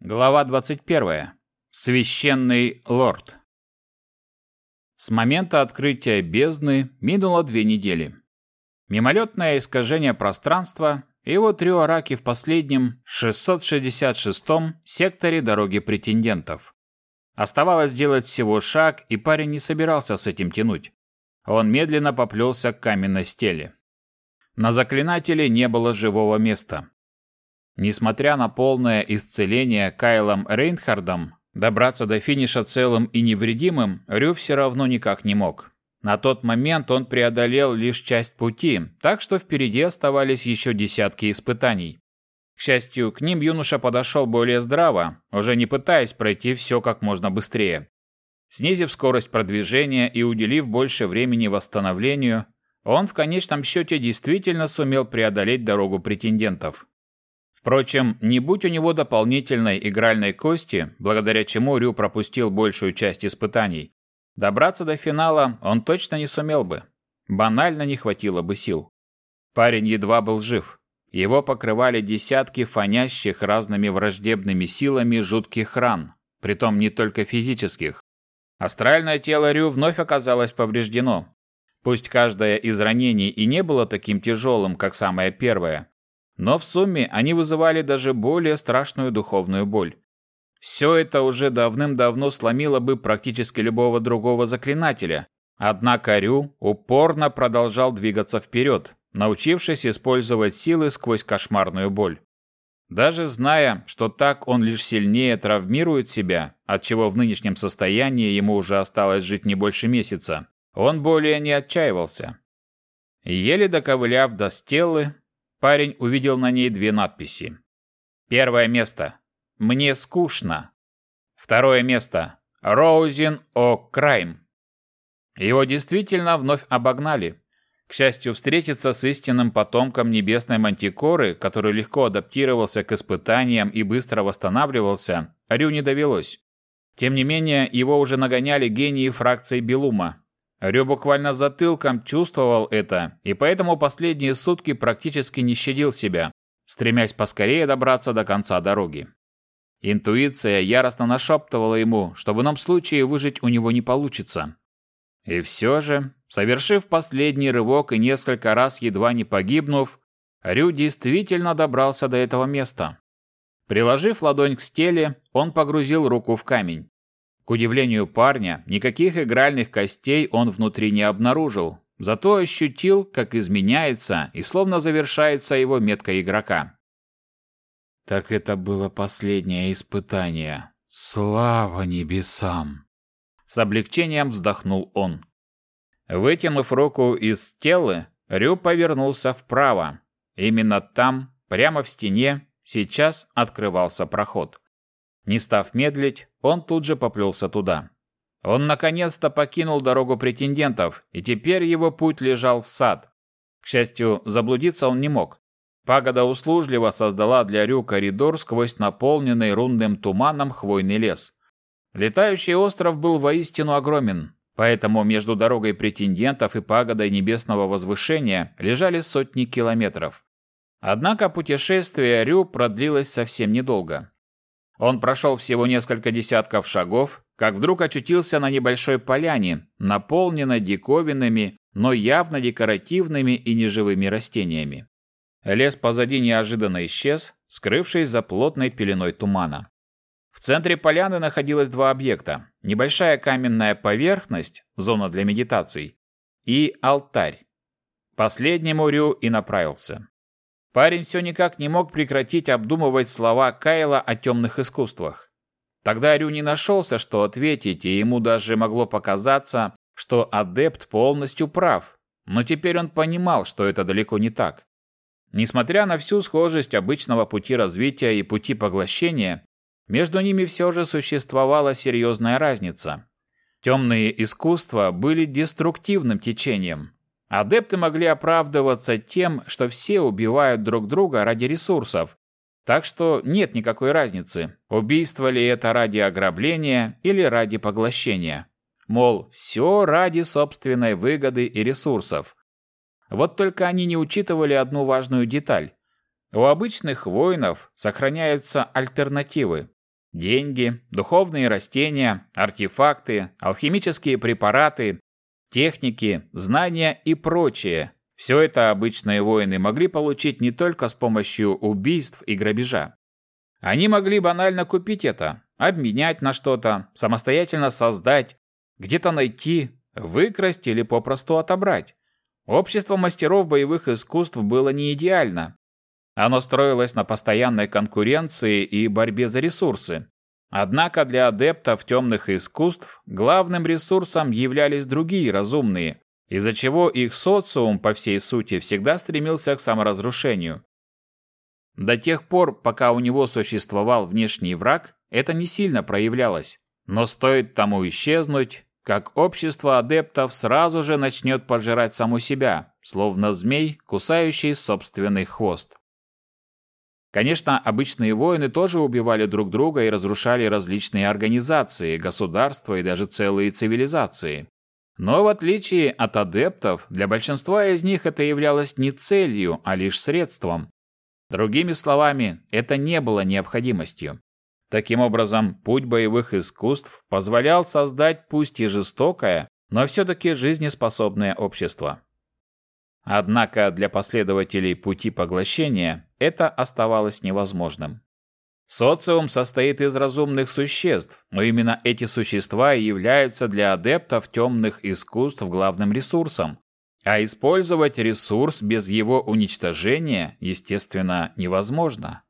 Глава 21. Священный лорд. С момента открытия бездны минуло две недели. Мимолетное искажение пространства, и вот Рюараки в последнем, 666-м секторе дороги претендентов. Оставалось сделать всего шаг, и парень не собирался с этим тянуть. Он медленно поплелся к каменной стеле. На заклинателе не было живого места. Несмотря на полное исцеление Кайлом Рейнхардом, добраться до финиша целым и невредимым Рю все равно никак не мог. На тот момент он преодолел лишь часть пути, так что впереди оставались еще десятки испытаний. К счастью, к ним юноша подошел более здраво, уже не пытаясь пройти все как можно быстрее. Снизив скорость продвижения и уделив больше времени восстановлению, он в конечном счете действительно сумел преодолеть дорогу претендентов. Впрочем, не будь у него дополнительной игральной кости, благодаря чему Рю пропустил большую часть испытаний, добраться до финала он точно не сумел бы. Банально не хватило бы сил. Парень едва был жив. Его покрывали десятки фонящих разными враждебными силами жутких ран, притом не только физических. Астральное тело Рю вновь оказалось повреждено. Пусть каждое из ранений и не было таким тяжелым, как самое первое, но в сумме они вызывали даже более страшную духовную боль. Все это уже давным-давно сломило бы практически любого другого заклинателя, однако Рю упорно продолжал двигаться вперед, научившись использовать силы сквозь кошмарную боль. Даже зная, что так он лишь сильнее травмирует себя, от чего в нынешнем состоянии ему уже осталось жить не больше месяца, он более не отчаивался. Еле доковыляв до стелы, Парень увидел на ней две надписи. Первое место. Мне скучно. Второе место. Роузин о Крайм. Его действительно вновь обогнали. К счастью, встретиться с истинным потомком небесной мантикоры, который легко адаптировался к испытаниям и быстро восстанавливался, Рю не довелось. Тем не менее, его уже нагоняли гении фракции Белума, Рё буквально затылком чувствовал это, и поэтому последние сутки практически не щадил себя, стремясь поскорее добраться до конца дороги. Интуиция яростно нашептывала ему, что в ином случае выжить у него не получится. И все же, совершив последний рывок и несколько раз едва не погибнув, Рю действительно добрался до этого места. Приложив ладонь к стеле, он погрузил руку в камень. К удивлению парня, никаких игральных костей он внутри не обнаружил, зато ощутил, как изменяется и словно завершается его метка игрока. Так это было последнее испытание. Слава небесам! С облегчением вздохнул он. Вытянув руку из тела, Рю повернулся вправо. Именно там, прямо в стене, сейчас открывался проход. Не став медлить, он тут же поплелся туда. Он наконец-то покинул дорогу претендентов, и теперь его путь лежал в сад. К счастью, заблудиться он не мог. Пагода услужливо создала для Рю коридор сквозь наполненный рунным туманом хвойный лес. Летающий остров был воистину огромен, поэтому между дорогой претендентов и пагодой небесного возвышения лежали сотни километров. Однако путешествие Рю продлилось совсем недолго. Он прошел всего несколько десятков шагов, как вдруг очутился на небольшой поляне, наполненной диковинными, но явно декоративными и неживыми растениями. Лес позади неожиданно исчез, скрывшись за плотной пеленой тумана. В центре поляны находилось два объекта. Небольшая каменная поверхность, зона для медитаций, и алтарь. Последнему Рю и направился. Парень все никак не мог прекратить обдумывать слова Кайла о темных искусствах. Тогда Рю не нашелся, что ответить, и ему даже могло показаться, что адепт полностью прав. Но теперь он понимал, что это далеко не так. Несмотря на всю схожесть обычного пути развития и пути поглощения, между ними все же существовала серьезная разница. Темные искусства были деструктивным течением, Адепты могли оправдываться тем, что все убивают друг друга ради ресурсов. Так что нет никакой разницы, убийство ли это ради ограбления или ради поглощения. Мол, все ради собственной выгоды и ресурсов. Вот только они не учитывали одну важную деталь. У обычных воинов сохраняются альтернативы. деньги, духовные растения, артефакты, алхимические препараты, техники, знания и прочее. Все это обычные воины могли получить не только с помощью убийств и грабежа. Они могли банально купить это, обменять на что-то, самостоятельно создать, где-то найти, выкрасть или попросту отобрать. Общество мастеров боевых искусств было не идеально. Оно строилось на постоянной конкуренции и борьбе за ресурсы. Однако для адептов темных искусств главным ресурсом являлись другие разумные, из-за чего их социум по всей сути всегда стремился к саморазрушению. До тех пор, пока у него существовал внешний враг, это не сильно проявлялось. Но стоит тому исчезнуть, как общество адептов сразу же начнет пожирать саму себя, словно змей, кусающий собственный хвост. Конечно, обычные воины тоже убивали друг друга и разрушали различные организации, государства и даже целые цивилизации. Но в отличие от адептов, для большинства из них это являлось не целью, а лишь средством. Другими словами, это не было необходимостью. Таким образом, путь боевых искусств позволял создать пусть и жестокое, но все-таки жизнеспособное общество. Однако для последователей пути поглощения это оставалось невозможным. Социум состоит из разумных существ, но именно эти существа и являются для адептов темных искусств главным ресурсом. А использовать ресурс без его уничтожения, естественно, невозможно.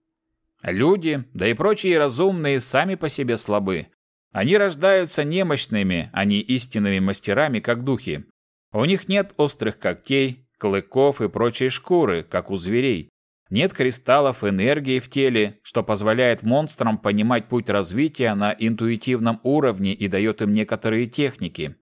Люди, да и прочие разумные, сами по себе слабы. Они рождаются немощными, а не истинными мастерами, как духи. У них нет острых когтей, клыков и прочей шкуры, как у зверей. Нет кристаллов энергии в теле, что позволяет монстрам понимать путь развития на интуитивном уровне и дает им некоторые техники.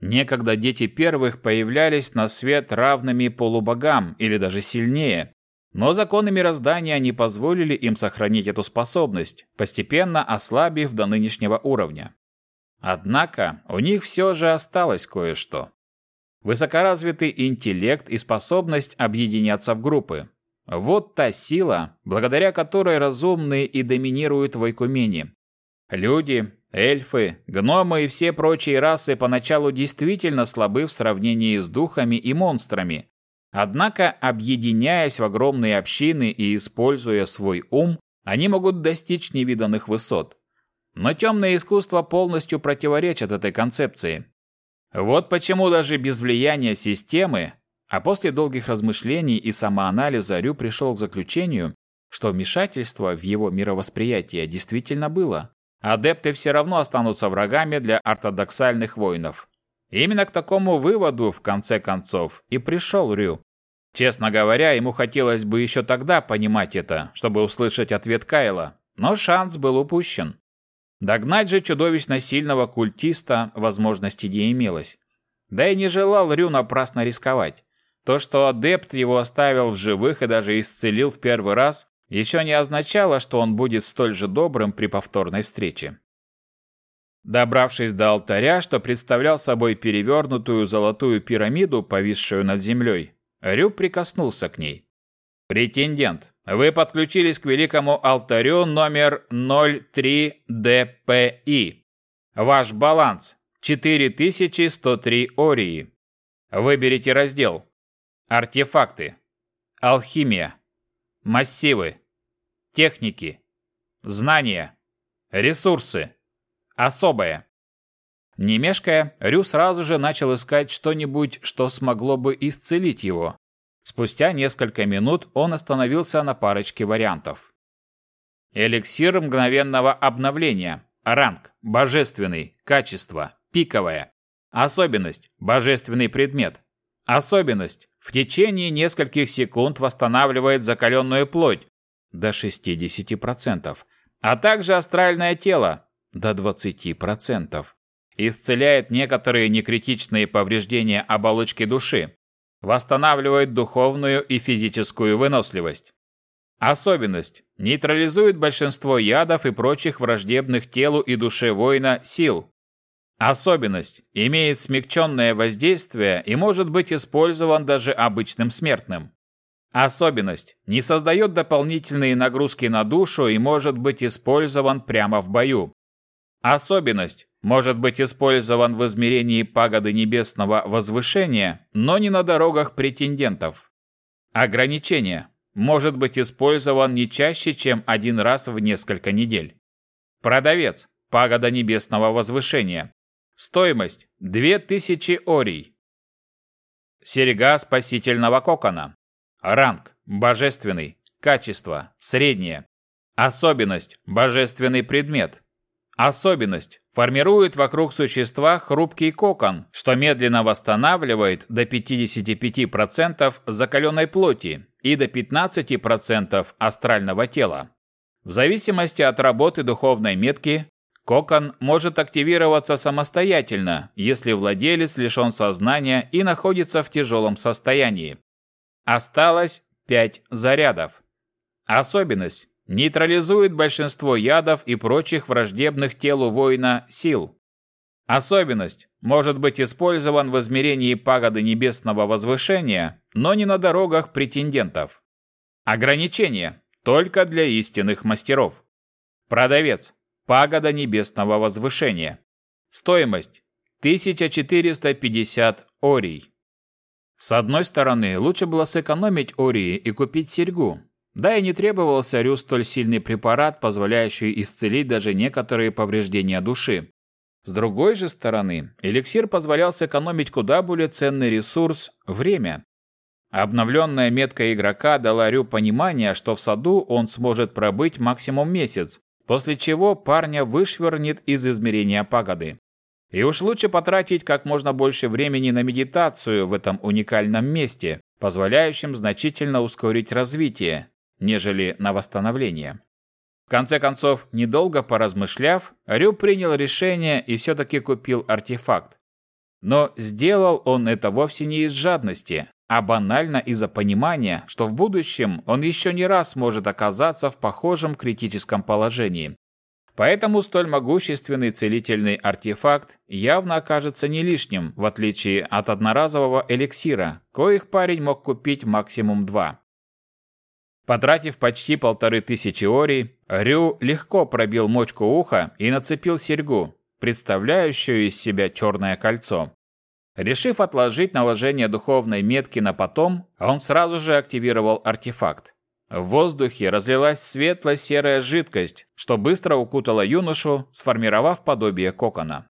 Некогда дети первых появлялись на свет равными полубогам или даже сильнее, но законы мироздания не позволили им сохранить эту способность, постепенно ослабив до нынешнего уровня. Однако у них все же осталось кое-что. Высокоразвитый интеллект и способность объединяться в группы. Вот та сила, благодаря которой разумные и доминируют в Айкумене. Люди, эльфы, гномы и все прочие расы поначалу действительно слабы в сравнении с духами и монстрами. Однако, объединяясь в огромные общины и используя свой ум, они могут достичь невиданных высот. Но темное искусство полностью противоречит этой концепции. Вот почему даже без влияния системы а после долгих размышлений и самоанализа Рю пришел к заключению, что вмешательство в его мировосприятие действительно было. Адепты все равно останутся врагами для ортодоксальных воинов. Именно к такому выводу, в конце концов, и пришел Рю. Честно говоря, ему хотелось бы еще тогда понимать это, чтобы услышать ответ Кайла, но шанс был упущен. Догнать же чудовищно сильного культиста возможности не имелось. Да и не желал Рю напрасно рисковать. То, что адепт его оставил в живых и даже исцелил в первый раз, еще не означало, что он будет столь же добрым при повторной встрече. Добравшись до алтаря, что представлял собой перевернутую золотую пирамиду, повисшую над землей, Рю прикоснулся к ней. «Претендент, вы подключились к великому алтарю номер 03 ДПИ. Ваш баланс – 4103 ории. Выберите раздел Артефакты. Алхимия. Массивы. Техники. Знания. Ресурсы. Особое. Не мешкая, Рю сразу же начал искать что-нибудь, что смогло бы исцелить его. Спустя несколько минут он остановился на парочке вариантов. Эликсир мгновенного обновления. Ранг. Божественный. Качество. Пиковое. Особенность. Божественный предмет. Особенность. В течение нескольких секунд восстанавливает закаленную плоть до 60%, а также астральное тело до 20%. Исцеляет некоторые некритичные повреждения оболочки души. Восстанавливает духовную и физическую выносливость. Особенность. Нейтрализует большинство ядов и прочих враждебных телу и душе воина сил, Особенность. Имеет смягченное воздействие и может быть использован даже обычным смертным. Особенность. Не создает дополнительные нагрузки на душу и может быть использован прямо в бою. Особенность. Может быть использован в измерении пагоды небесного возвышения, но не на дорогах претендентов. Ограничение. Может быть использован не чаще, чем один раз в несколько недель. Продавец. Пагода небесного возвышения. Стоимость 2000 орий. Серега спасительного кокона. Ранг божественный. Качество среднее. Особенность божественный предмет. Особенность формирует вокруг существа хрупкий кокон, что медленно восстанавливает до 55% закаленной плоти и до 15% астрального тела. В зависимости от работы духовной метки, кокон может активироваться самостоятельно, если владелец лишен сознания и находится в тяжелом состоянии. Осталось 5 зарядов. Особенность нейтрализует большинство ядов и прочих враждебных телу воина сил. Особенность может быть использован в измерении пагоды небесного возвышения, но не на дорогах претендентов. Ограничение только для истинных мастеров. Продавец. Пагода небесного возвышения. Стоимость 1450 орий. С одной стороны, лучше было сэкономить ории и купить серьгу. Да и не требовался Рю столь сильный препарат, позволяющий исцелить даже некоторые повреждения души. С другой же стороны, эликсир позволял сэкономить куда более ценный ресурс – время. Обновленная метка игрока дала Рю понимание, что в саду он сможет пробыть максимум месяц, после чего парня вышвырнет из измерения пагоды. И уж лучше потратить как можно больше времени на медитацию в этом уникальном месте, позволяющем значительно ускорить развитие, нежели на восстановление. В конце концов, недолго поразмышляв, Рю принял решение и все-таки купил артефакт. Но сделал он это вовсе не из жадности, а банально из-за понимания, что в будущем он еще не раз может оказаться в похожем критическом положении. Поэтому столь могущественный целительный артефакт явно окажется не лишним, в отличие от одноразового эликсира, коих парень мог купить максимум два. Потратив почти полторы тысячи ори, Рю легко пробил мочку уха и нацепил серьгу, представляющую из себя черное кольцо. Решив отложить наложение духовной метки на потом, он сразу же активировал артефакт. В воздухе разлилась светло-серая жидкость, что быстро укутала юношу, сформировав подобие кокона.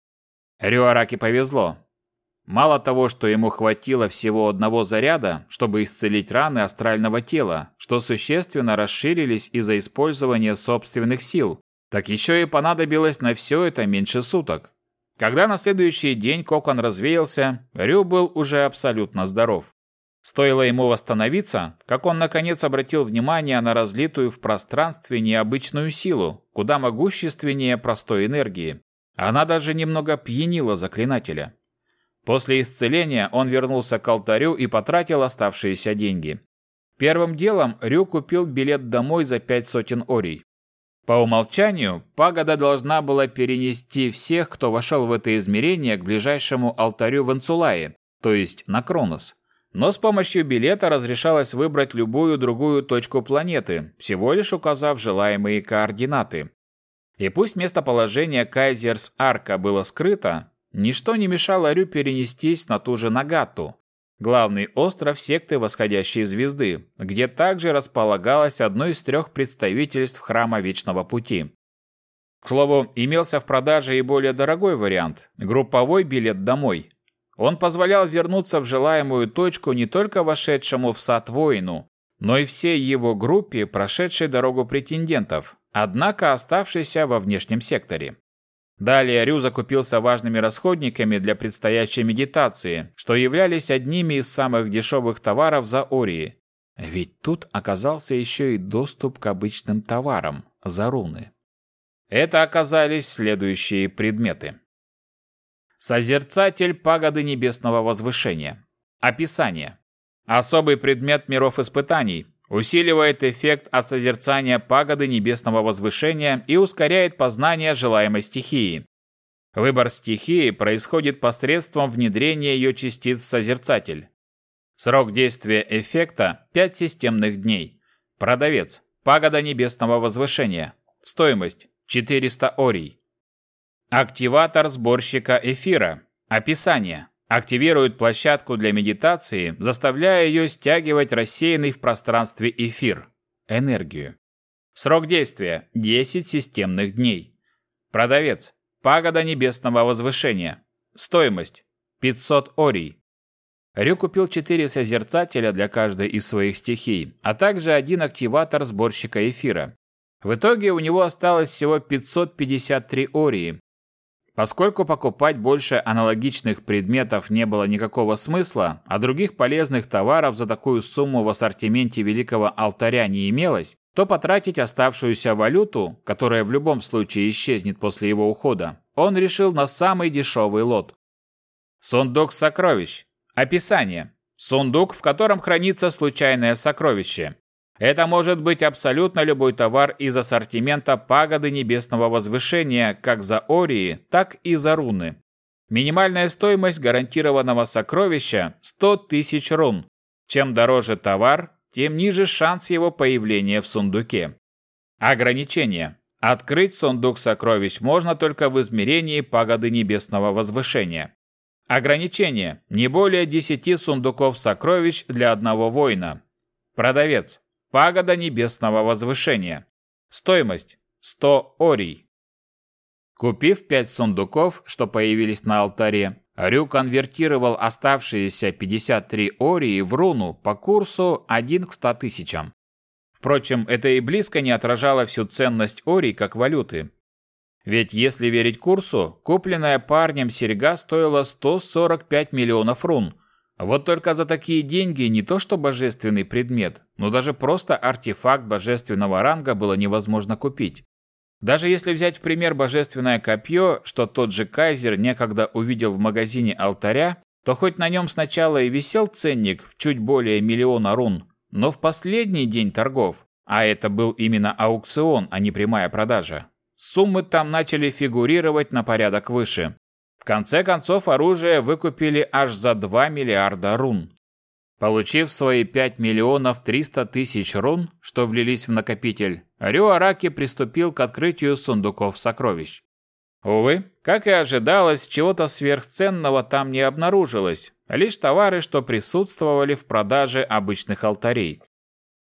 Рюараке повезло. Мало того, что ему хватило всего одного заряда, чтобы исцелить раны астрального тела, что существенно расширились из-за использования собственных сил, так еще и понадобилось на все это меньше суток. Когда на следующий день кокон развеялся, Рю был уже абсолютно здоров. Стоило ему восстановиться, как он наконец обратил внимание на разлитую в пространстве необычную силу, куда могущественнее простой энергии. Она даже немного пьянила заклинателя. После исцеления он вернулся к алтарю и потратил оставшиеся деньги. Первым делом Рю купил билет домой за пять сотен орий. По умолчанию, пагода должна была перенести всех, кто вошел в это измерение, к ближайшему алтарю в Инсулае, то есть на Кронос. Но с помощью билета разрешалось выбрать любую другую точку планеты, всего лишь указав желаемые координаты. И пусть местоположение Кайзерс-Арка было скрыто, ничто не мешало Рю перенестись на ту же Нагату, главный остров секты Восходящей Звезды, где также располагалось одно из трех представительств Храма Вечного Пути. К слову, имелся в продаже и более дорогой вариант – групповой билет домой. Он позволял вернуться в желаемую точку не только вошедшему в сад воину, но и всей его группе, прошедшей дорогу претендентов, однако оставшейся во внешнем секторе. Далее Рю закупился важными расходниками для предстоящей медитации, что являлись одними из самых дешевых товаров за Ории. Ведь тут оказался еще и доступ к обычным товарам за руны. Это оказались следующие предметы. Созерцатель пагоды небесного возвышения. Описание. Особый предмет миров испытаний, усиливает эффект от созерцания пагоды небесного возвышения и ускоряет познание желаемой стихии. Выбор стихии происходит посредством внедрения ее частиц в созерцатель. Срок действия эффекта – 5 системных дней. Продавец. Пагода небесного возвышения. Стоимость – 400 орий. Активатор сборщика эфира. Описание. Активирует площадку для медитации, заставляя ее стягивать рассеянный в пространстве эфир. Энергию. Срок действия – 10 системных дней. Продавец. Пагода небесного возвышения. Стоимость – 500 орий. Рю купил 4 созерцателя для каждой из своих стихий, а также один активатор сборщика эфира. В итоге у него осталось всего 553 ории. Поскольку покупать больше аналогичных предметов не было никакого смысла, а других полезных товаров за такую сумму в ассортименте Великого Алтаря не имелось, то потратить оставшуюся валюту, которая в любом случае исчезнет после его ухода, он решил на самый дешевый лот. Сундук сокровищ. Описание. Сундук, в котором хранится случайное сокровище. Это может быть абсолютно любой товар из ассортимента пагоды небесного возвышения, как за ории, так и за руны. Минимальная стоимость гарантированного сокровища – 100 тысяч рун. Чем дороже товар, тем ниже шанс его появления в сундуке. Ограничение. Открыть сундук сокровищ можно только в измерении пагоды небесного возвышения. Ограничение. Не более 10 сундуков сокровищ для одного воина. Продавец. Пагода небесного возвышения. Стоимость 100 орий. Купив пять сундуков, что появились на алтаре, Рю конвертировал оставшиеся 53 ории в руну по курсу 1 к 100 тысячам. Впрочем, это и близко не отражало всю ценность орий как валюты. Ведь если верить курсу, купленная парнем серьга стоила 145 миллионов рун, вот только за такие деньги не то что божественный предмет, но даже просто артефакт божественного ранга было невозможно купить. Даже если взять в пример божественное копье, что тот же кайзер некогда увидел в магазине алтаря, то хоть на нем сначала и висел ценник в чуть более миллиона рун, но в последний день торгов, а это был именно аукцион, а не прямая продажа, суммы там начали фигурировать на порядок выше конце концов, оружие выкупили аж за 2 миллиарда рун. Получив свои 5 миллионов 300 тысяч рун, что влились в накопитель, Рю Араки приступил к открытию сундуков сокровищ. Увы, как и ожидалось, чего-то сверхценного там не обнаружилось, лишь товары, что присутствовали в продаже обычных алтарей.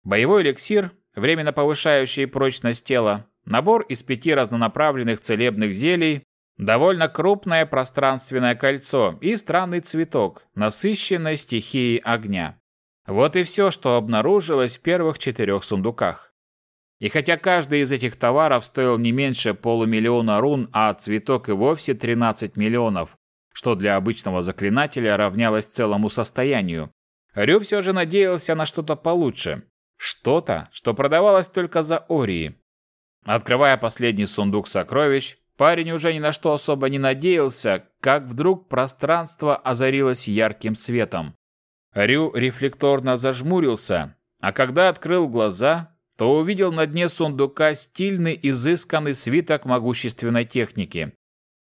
Боевой эликсир, временно повышающий прочность тела, набор из пяти разнонаправленных целебных зелий, Довольно крупное пространственное кольцо и странный цветок, насыщенной стихией огня. Вот и все, что обнаружилось в первых четырех сундуках. И хотя каждый из этих товаров стоил не меньше полумиллиона рун, а цветок и вовсе 13 миллионов, что для обычного заклинателя равнялось целому состоянию, Рю все же надеялся на что-то получше. Что-то, что продавалось только за Ории. Открывая последний сундук сокровищ, Парень уже ни на что особо не надеялся, как вдруг пространство озарилось ярким светом. Рю рефлекторно зажмурился, а когда открыл глаза, то увидел на дне сундука стильный изысканный свиток могущественной техники.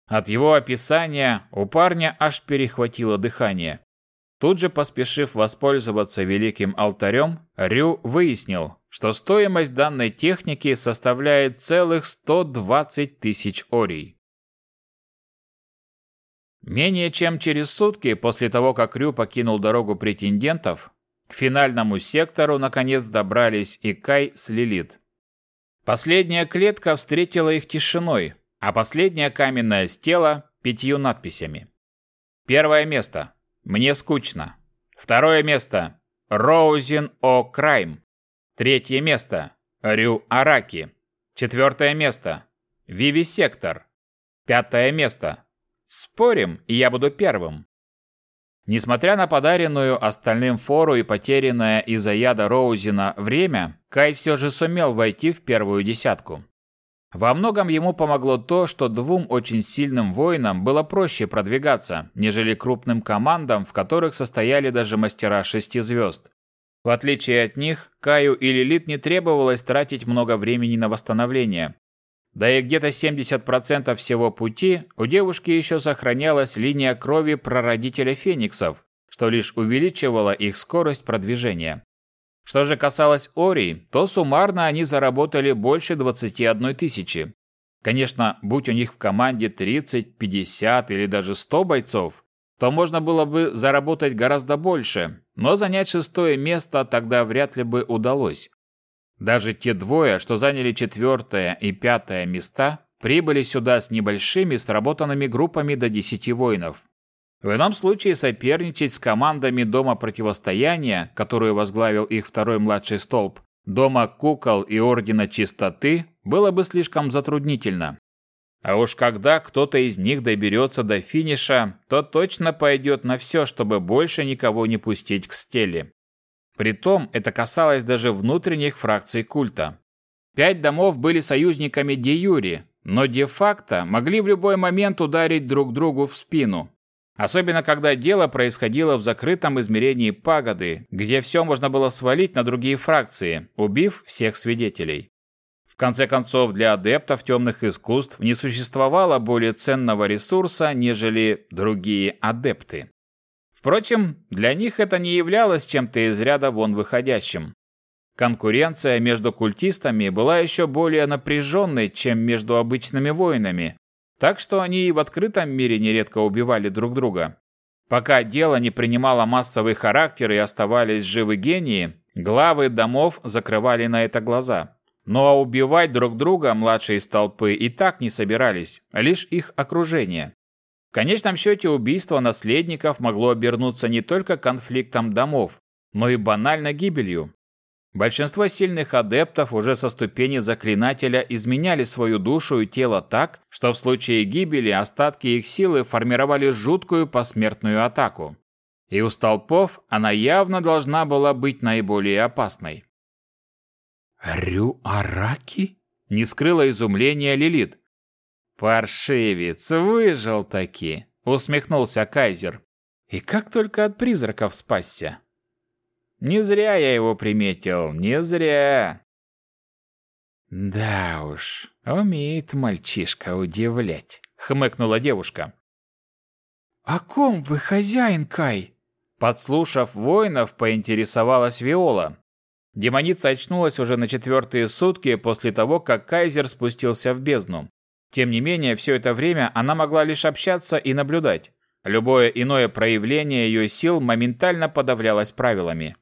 От его описания у парня аж перехватило дыхание. Тут же поспешив воспользоваться великим алтарем, Рю выяснил, что стоимость данной техники составляет целых 120 тысяч орий. Менее чем через сутки после того, как Рю покинул дорогу претендентов, к финальному сектору наконец добрались и Кай с Лилит. Последняя клетка встретила их тишиной, а последняя каменная стела – пятью надписями. Первое место мне скучно. Второе место. Роузен О. Крайм. Третье место. Рю Араки. Четвертое место. Виви Сектор. Пятое место. Спорим, и я буду первым. Несмотря на подаренную остальным фору и потерянное из-за яда Роузена время, Кай все же сумел войти в первую десятку. Во многом ему помогло то, что двум очень сильным воинам было проще продвигаться, нежели крупным командам, в которых состояли даже мастера шести звезд. В отличие от них, Каю и Лилит не требовалось тратить много времени на восстановление. Да и где-то 70% всего пути у девушки еще сохранялась линия крови прародителя фениксов, что лишь увеличивало их скорость продвижения. Что же касалось Ори, то суммарно они заработали больше 21 тысячи. Конечно, будь у них в команде 30, 50 или даже 100 бойцов, то можно было бы заработать гораздо больше, но занять шестое место тогда вряд ли бы удалось. Даже те двое, что заняли четвертое и пятое места, прибыли сюда с небольшими сработанными группами до 10 воинов. В ином случае соперничать с командами Дома Противостояния, которую возглавил их второй младший столб, Дома Кукол и Ордена Чистоты, было бы слишком затруднительно. А уж когда кто-то из них доберется до финиша, то точно пойдет на все, чтобы больше никого не пустить к стеле. Притом это касалось даже внутренних фракций культа. Пять домов были союзниками де юри, но де-факто могли в любой момент ударить друг другу в спину. Особенно, когда дело происходило в закрытом измерении пагоды, где все можно было свалить на другие фракции, убив всех свидетелей. Конце концов, для адептов темных искусств не существовало более ценного ресурса, нежели другие адепты. Впрочем, для них это не являлось чем-то из ряда вон выходящим. Конкуренция между культистами была еще более напряженной, чем между обычными воинами, так что они и в открытом мире нередко убивали друг друга. Пока дело не принимало массовый характер и оставались живы гении, главы домов закрывали на это глаза. Но убивать друг друга младшие из толпы и так не собирались, лишь их окружение. В конечном счете убийство наследников могло обернуться не только конфликтом домов, но и банально гибелью. Большинство сильных адептов уже со ступени заклинателя изменяли свою душу и тело так, что в случае гибели остатки их силы формировали жуткую посмертную атаку. И у столпов она явно должна была быть наиболее опасной. «Рю-Араки?» – не скрыла изумления Лилит. «Паршивец, выжил таки!» – усмехнулся Кайзер. «И как только от призраков спасся!» Не зря я его приметил, не зря. Да уж, умеет мальчишка удивлять, хмыкнула девушка. О ком вы хозяин, Кай? Подслушав воинов, поинтересовалась Виола. Демоница очнулась уже на четвертые сутки после того, как Кайзер спустился в бездну. Тем не менее, все это время она могла лишь общаться и наблюдать. Любое иное проявление ее сил моментально подавлялось правилами.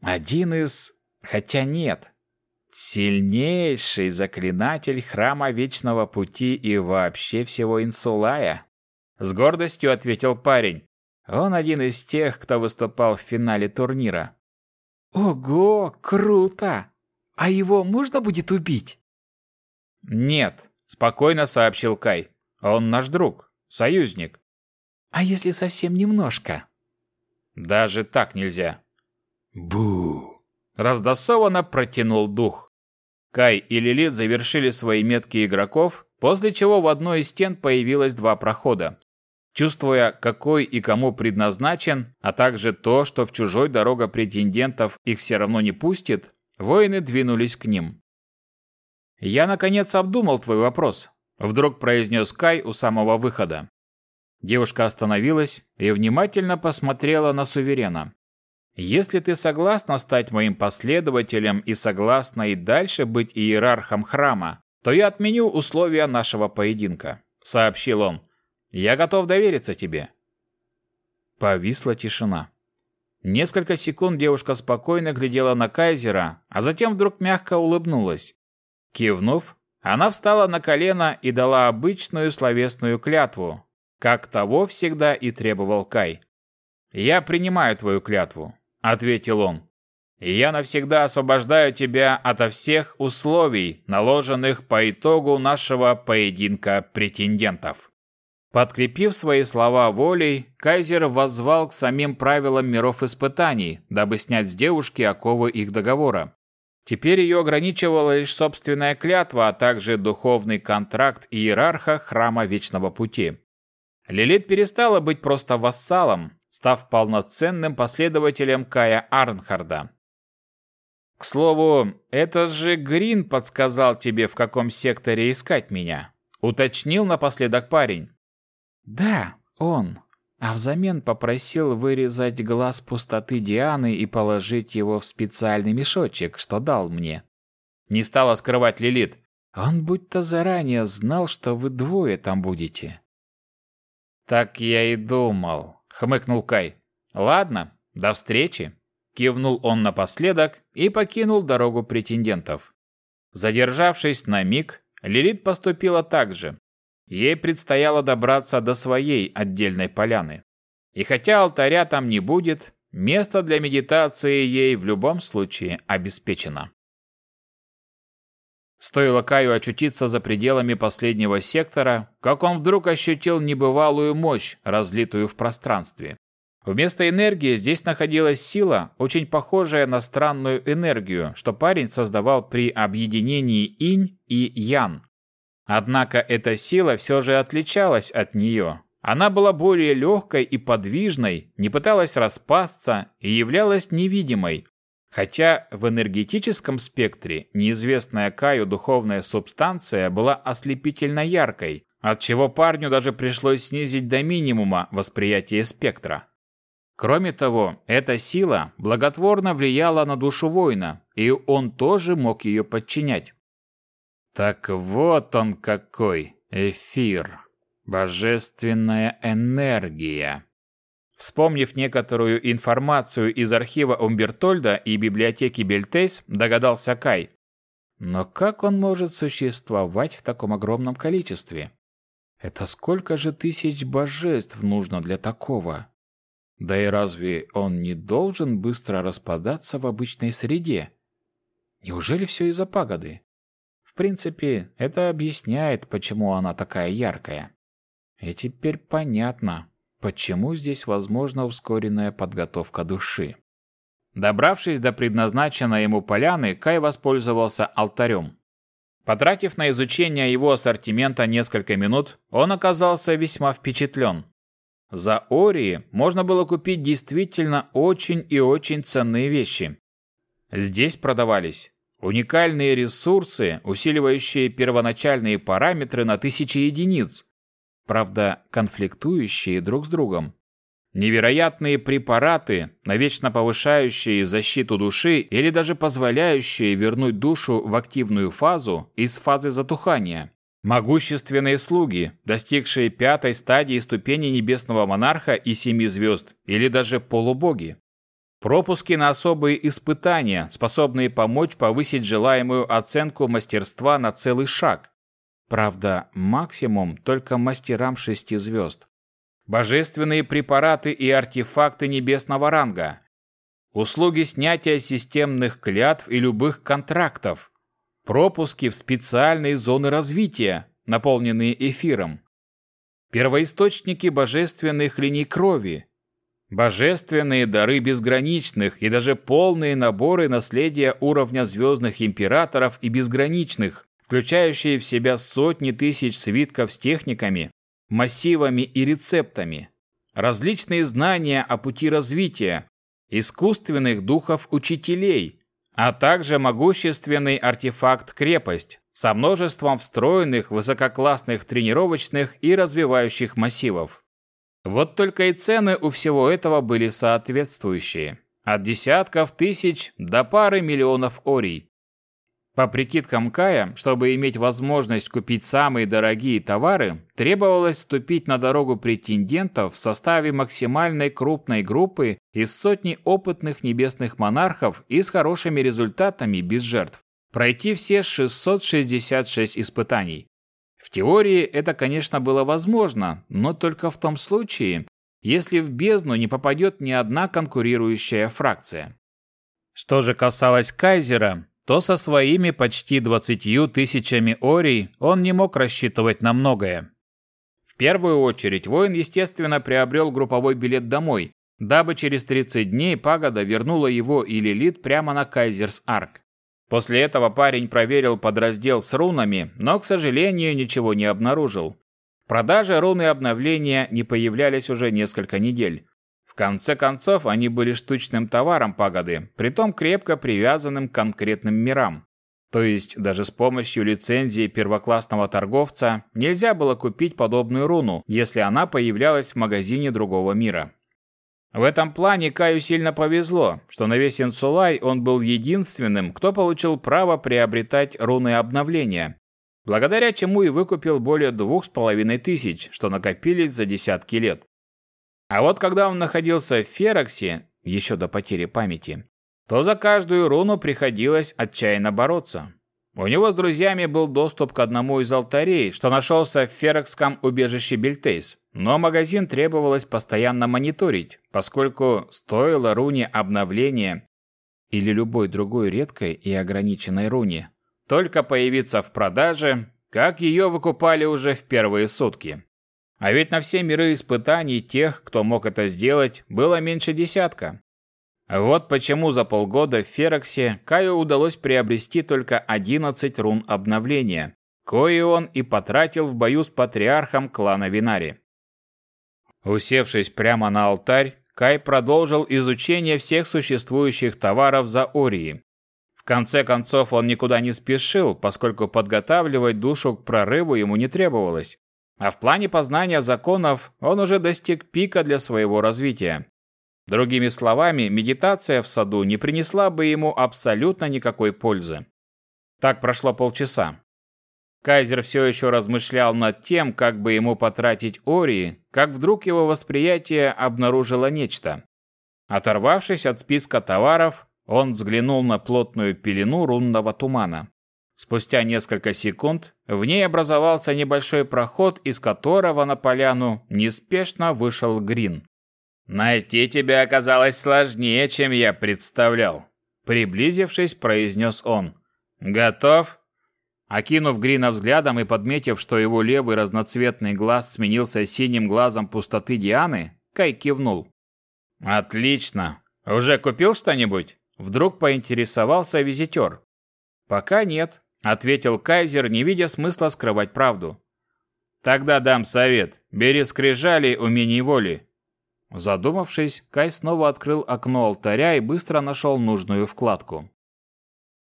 Один из... Хотя нет. Сильнейший заклинатель Храма Вечного Пути и вообще всего Инсулая. С гордостью ответил парень. Он один из тех, кто выступал в финале турнира. Ого, круто! А его можно будет убить? Нет, спокойно сообщил Кай. Он наш друг, союзник. А если совсем немножко? Даже так нельзя. Бу! Раздосованно протянул дух. Кай и Лилит завершили свои метки игроков, после чего в одной из стен появилось два прохода. Чувствуя, какой и кому предназначен, а также то, что в чужой дорога претендентов их все равно не пустит, воины двинулись к ним. «Я, наконец, обдумал твой вопрос», — вдруг произнес Кай у самого выхода. Девушка остановилась и внимательно посмотрела на суверена. Если ты согласна стать моим последователем и согласна и дальше быть иерархом храма, то я отменю условия нашего поединка», — сообщил он. «Я готов довериться тебе». Повисла тишина. Несколько секунд девушка спокойно глядела на Кайзера, а затем вдруг мягко улыбнулась. Кивнув, она встала на колено и дала обычную словесную клятву, как того всегда и требовал Кай. «Я принимаю твою клятву. — ответил он. «И я навсегда освобождаю тебя ото всех условий, наложенных по итогу нашего поединка претендентов». Подкрепив свои слова волей, Кайзер воззвал к самим правилам миров испытаний, дабы снять с девушки оковы их договора. Теперь ее ограничивала лишь собственная клятва, а также духовный контракт иерарха Храма Вечного Пути. Лилит перестала быть просто вассалом, став полноценным последователем Кая Арнхарда. К слову, это же Грин подсказал тебе, в каком секторе искать меня, уточнил напоследок парень. Да, он. а взамен попросил вырезать глаз пустоты Дианы и положить его в специальный мешочек, что дал мне. Не стала скрывать Лилит. Он будто заранее знал, что вы двое там будете. Так я и думал, хмыкнул Кай. Ладно, до встречи. Кивнул он напоследок и покинул дорогу претендентов. Задержавшись на миг, Лилит поступила так же. Ей предстояло добраться до своей отдельной поляны. И хотя алтаря там не будет, место для медитации ей в любом случае обеспечено. Стоило Каю очутиться за пределами последнего сектора, как он вдруг ощутил небывалую мощь, разлитую в пространстве. Вместо энергии здесь находилась сила, очень похожая на странную энергию, что парень создавал при объединении инь и ян. Однако эта сила все же отличалась от нее. Она была более легкой и подвижной, не пыталась распасться и являлась невидимой, Хотя в энергетическом спектре неизвестная Каю духовная субстанция была ослепительно яркой, от чего парню даже пришлось снизить до минимума восприятие спектра. Кроме того, эта сила благотворно влияла на душу воина, и он тоже мог ее подчинять. Так вот он какой, эфир, божественная энергия. Вспомнив некоторую информацию из архива Умбертольда и библиотеки Бельтейс, догадался Кай. Но как он может существовать в таком огромном количестве? Это сколько же тысяч божеств нужно для такого? Да и разве он не должен быстро распадаться в обычной среде? Неужели все из-за пагоды? Принципе, это объясняет, почему она такая яркая. И теперь понятно, Почему здесь возможна ускоренная подготовка души? Добравшись до предназначенной ему поляны, Кай воспользовался алтарем. Потратив на изучение его ассортимента несколько минут, он оказался весьма впечатлен. За Ории можно было купить действительно очень и очень ценные вещи. Здесь продавались уникальные ресурсы, усиливающие первоначальные параметры на тысячи единиц, правда, конфликтующие друг с другом. Невероятные препараты, навечно повышающие защиту души или даже позволяющие вернуть душу в активную фазу из фазы затухания. Могущественные слуги, достигшие пятой стадии ступени небесного монарха и семи звезд, или даже полубоги. Пропуски на особые испытания, способные помочь повысить желаемую оценку мастерства на целый шаг. Правда, максимум только мастерам шести звезд. Божественные препараты и артефакты небесного ранга. Услуги снятия системных клятв и любых контрактов. Пропуски в специальные зоны развития, наполненные эфиром. Первоисточники божественных линий крови. Божественные дары безграничных и даже полные наборы наследия уровня звездных императоров и безграничных, включающие в себя сотни тысяч свитков с техниками, массивами и рецептами, различные знания о пути развития, искусственных духов-учителей, а также могущественный артефакт-крепость со множеством встроенных высококлассных тренировочных и развивающих массивов. Вот только и цены у всего этого были соответствующие. От десятков тысяч до пары миллионов орий. По прикидкам Кая, чтобы иметь возможность купить самые дорогие товары, требовалось вступить на дорогу претендентов в составе максимальной крупной группы из сотни опытных небесных монархов и с хорошими результатами без жертв. Пройти все 666 испытаний. В теории это, конечно, было возможно, но только в том случае, если в бездну не попадет ни одна конкурирующая фракция. Что же касалось Кайзера, то со своими почти двадцатью тысячами орий он не мог рассчитывать на многое. В первую очередь воин, естественно, приобрел групповой билет домой, дабы через 30 дней пагода вернула его и Лилит прямо на Кайзерс Арк. После этого парень проверил подраздел с рунами, но, к сожалению, ничего не обнаружил. В продаже руны обновления не появлялись уже несколько недель конце концов, они были штучным товаром пагоды, притом крепко привязанным к конкретным мирам. То есть даже с помощью лицензии первоклассного торговца нельзя было купить подобную руну, если она появлялась в магазине другого мира. В этом плане Каю сильно повезло, что на весь Инсулай он был единственным, кто получил право приобретать руны обновления, благодаря чему и выкупил более двух с половиной тысяч, что накопились за десятки лет. А вот когда он находился в Фероксе, еще до потери памяти, то за каждую руну приходилось отчаянно бороться. У него с друзьями был доступ к одному из алтарей, что нашелся в Ферокском убежище Бельтейс, но магазин требовалось постоянно мониторить, поскольку стоило руне обновления или любой другой редкой и ограниченной руне только появиться в продаже, как ее выкупали уже в первые сутки. А ведь на все миры испытаний тех, кто мог это сделать, было меньше десятка. Вот почему за полгода в Фероксе Каю удалось приобрести только 11 рун обновления, кои он и потратил в бою с патриархом клана Винари. Усевшись прямо на алтарь, Кай продолжил изучение всех существующих товаров за Ории. В конце концов, он никуда не спешил, поскольку подготавливать душу к прорыву ему не требовалось. А в плане познания законов он уже достиг пика для своего развития. Другими словами, медитация в саду не принесла бы ему абсолютно никакой пользы. Так прошло полчаса. Кайзер все еще размышлял над тем, как бы ему потратить Ории, как вдруг его восприятие обнаружило нечто. Оторвавшись от списка товаров, он взглянул на плотную пелену рунного тумана. Спустя несколько секунд в ней образовался небольшой проход, из которого на поляну неспешно вышел Грин. «Найти тебя оказалось сложнее, чем я представлял», — приблизившись, произнес он. «Готов?» Окинув Грина взглядом и подметив, что его левый разноцветный глаз сменился синим глазом пустоты Дианы, Кай кивнул. «Отлично. Уже купил что-нибудь?» Вдруг поинтересовался визитер. «Пока нет», — ответил Кайзер, не видя смысла скрывать правду. «Тогда дам совет. Бери скрижали умений воли. Задумавшись, Кай снова открыл окно алтаря и быстро нашел нужную вкладку.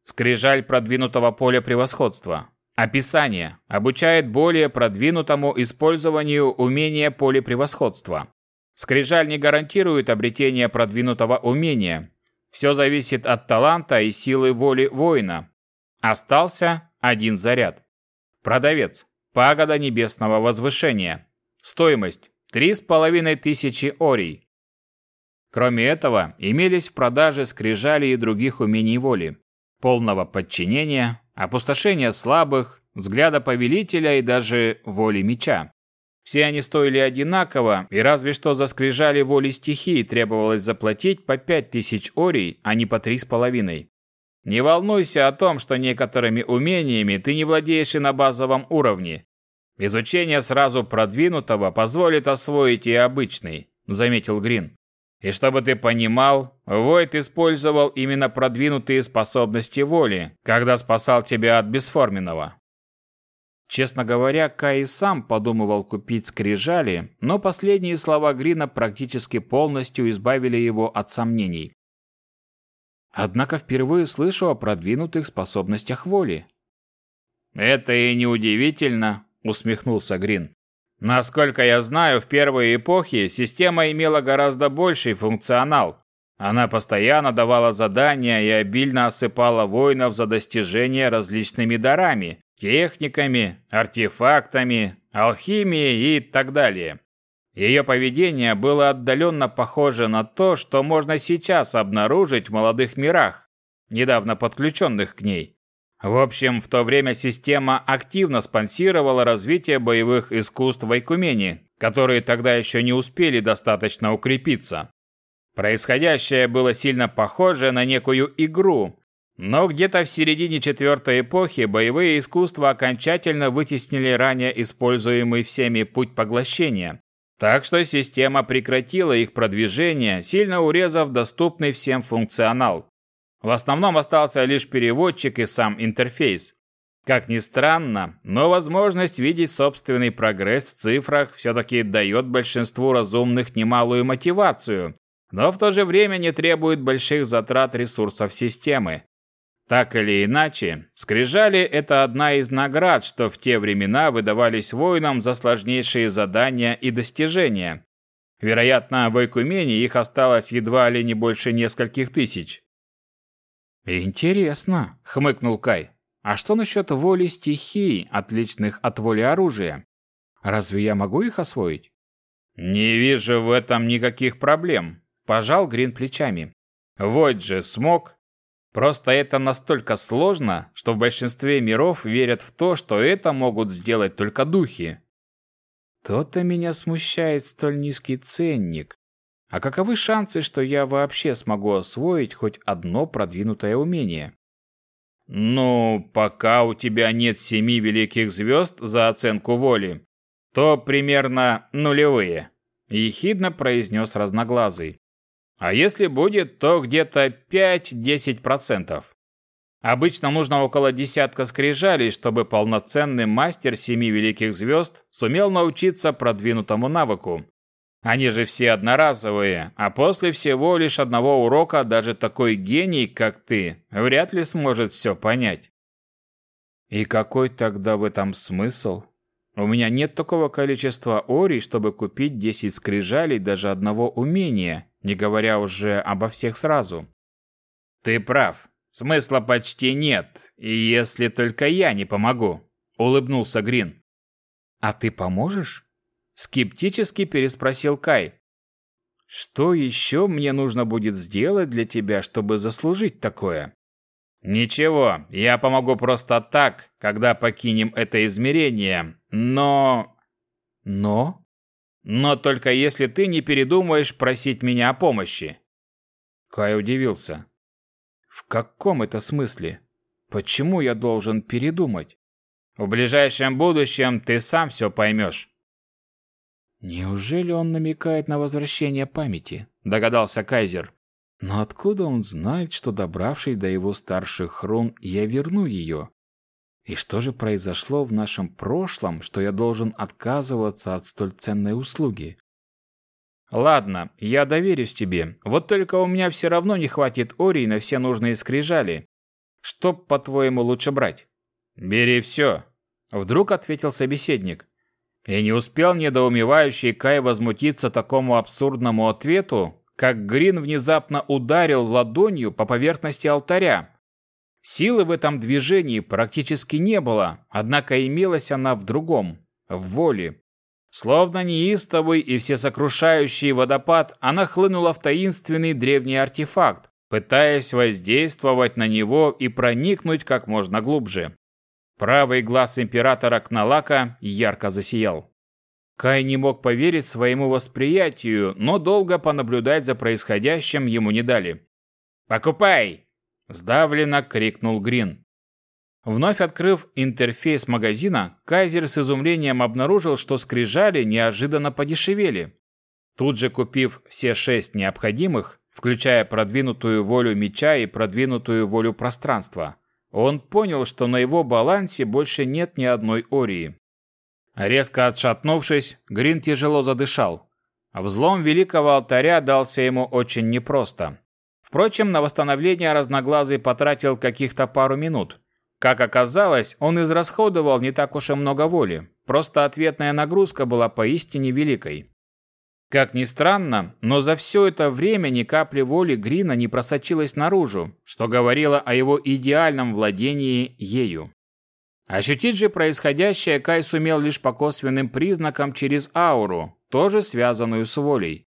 Скрижаль продвинутого поля превосходства. Описание. Обучает более продвинутому использованию умения поля превосходства. Скрижаль не гарантирует обретение продвинутого умения. Все зависит от таланта и силы воли воина. Остался один заряд. Продавец. Пагода небесного возвышения. Стоимость Три с половиной тысячи орий. Кроме этого, имелись в продаже скрижали и других умений воли, полного подчинения, опустошения слабых, взгляда повелителя и даже воли меча. Все они стоили одинаково, и разве что за скрижали воли стихии требовалось заплатить по пять тысяч орий, а не по три с половиной. Не волнуйся о том, что некоторыми умениями ты не владеешь и на базовом уровне. Изучение сразу продвинутого позволит освоить и обычный, заметил Грин. И чтобы ты понимал, Войт использовал именно продвинутые способности воли, когда спасал тебя от бесформенного. Честно говоря, Кай сам подумывал купить скрижали, но последние слова Грина практически полностью избавили его от сомнений. Однако впервые слышу о продвинутых способностях воли. Это и не удивительно, усмехнулся Грин. Насколько я знаю, в первые эпохи система имела гораздо больший функционал. Она постоянно давала задания и обильно осыпала воинов за достижение различными дарами, техниками, артефактами, алхимией и так далее. Ее поведение было отдаленно похоже на то, что можно сейчас обнаружить в молодых мирах, недавно подключенных к ней. В общем, в то время система активно спонсировала развитие боевых искусств в Айкумене, которые тогда еще не успели достаточно укрепиться. Происходящее было сильно похоже на некую игру, но где-то в середине четвертой эпохи боевые искусства окончательно вытеснили ранее используемый всеми путь поглощения. Так что система прекратила их продвижение, сильно урезав доступный всем функционал. В основном остался лишь переводчик и сам интерфейс. Как ни странно, но возможность видеть собственный прогресс в цифрах все-таки дает большинству разумных немалую мотивацию, но в то же время не требует больших затрат ресурсов системы. Так или иначе, скрижали – это одна из наград, что в те времена выдавались воинам за сложнейшие задания и достижения. Вероятно, в Айкумене их осталось едва ли не больше нескольких тысяч. «Интересно», – хмыкнул Кай. «А что насчет воли стихий, отличных от воли оружия? Разве я могу их освоить?» «Не вижу в этом никаких проблем», – пожал Грин плечами. «Вот же смог, Просто это настолько сложно, что в большинстве миров верят в то, что это могут сделать только духи. То-то меня смущает столь низкий ценник. А каковы шансы, что я вообще смогу освоить хоть одно продвинутое умение? Ну, пока у тебя нет семи великих звезд за оценку воли, то примерно нулевые, ехидно произнес разноглазый. А если будет, то где-то 5-10%. Обычно нужно около десятка скрижалей, чтобы полноценный мастер семи великих звезд сумел научиться продвинутому навыку. Они же все одноразовые, а после всего лишь одного урока даже такой гений, как ты, вряд ли сможет все понять. И какой тогда в этом смысл? У меня нет такого количества орий, чтобы купить 10 скрижалей даже одного умения, не говоря уже обо всех сразу. Ты прав. Смысла почти нет, и если только я не помогу, улыбнулся Грин. А ты поможешь? Скептически переспросил Кай. Что еще мне нужно будет сделать для тебя, чтобы заслужить такое? Ничего, я помогу просто так, когда покинем это измерение, но... Но? Но только если ты не передумаешь просить меня о помощи. Кай удивился. В каком это смысле? Почему я должен передумать? В ближайшем будущем ты сам все поймешь. Неужели он намекает на возвращение памяти? Догадался Кайзер. Но откуда он знает, что, добравшись до его старших рун, я верну ее? И что же произошло в нашем прошлом, что я должен отказываться от столь ценной услуги? Ладно, я доверюсь тебе. Вот только у меня все равно не хватит орий на все нужные скрижали. Что, по-твоему, лучше брать? Бери все. Вдруг ответил собеседник. И не успел недоумевающий Кай возмутиться такому абсурдному ответу, как Грин внезапно ударил ладонью по поверхности алтаря, Силы в этом движении практически не было, однако имелась она в другом – в воле. Словно неистовый и всесокрушающий водопад, она хлынула в таинственный древний артефакт, пытаясь воздействовать на него и проникнуть как можно глубже. Правый глаз императора Кналака ярко засиял. Кай не мог поверить своему восприятию, но долго понаблюдать за происходящим ему не дали. «Покупай!» Сдавленно крикнул Грин. Вновь открыв интерфейс магазина, Кайзер с изумлением обнаружил, что скрижали неожиданно подешевели. Тут же купив все шесть необходимых, включая продвинутую волю меча и продвинутую волю пространства, он понял, что на его балансе больше нет ни одной ории. Резко отшатнувшись, Грин тяжело задышал. Взлом великого алтаря дался ему очень непросто. Впрочем, на восстановление разноглазый потратил каких-то пару минут. Как оказалось, он израсходовал не так уж и много воли, просто ответная нагрузка была поистине великой. Как ни странно, но за все это время ни капли воли Грина не просочилась наружу, что говорило о его идеальном владении ею. Ощутить же происходящее Кай сумел лишь по косвенным признакам через ауру, тоже связанную с волей.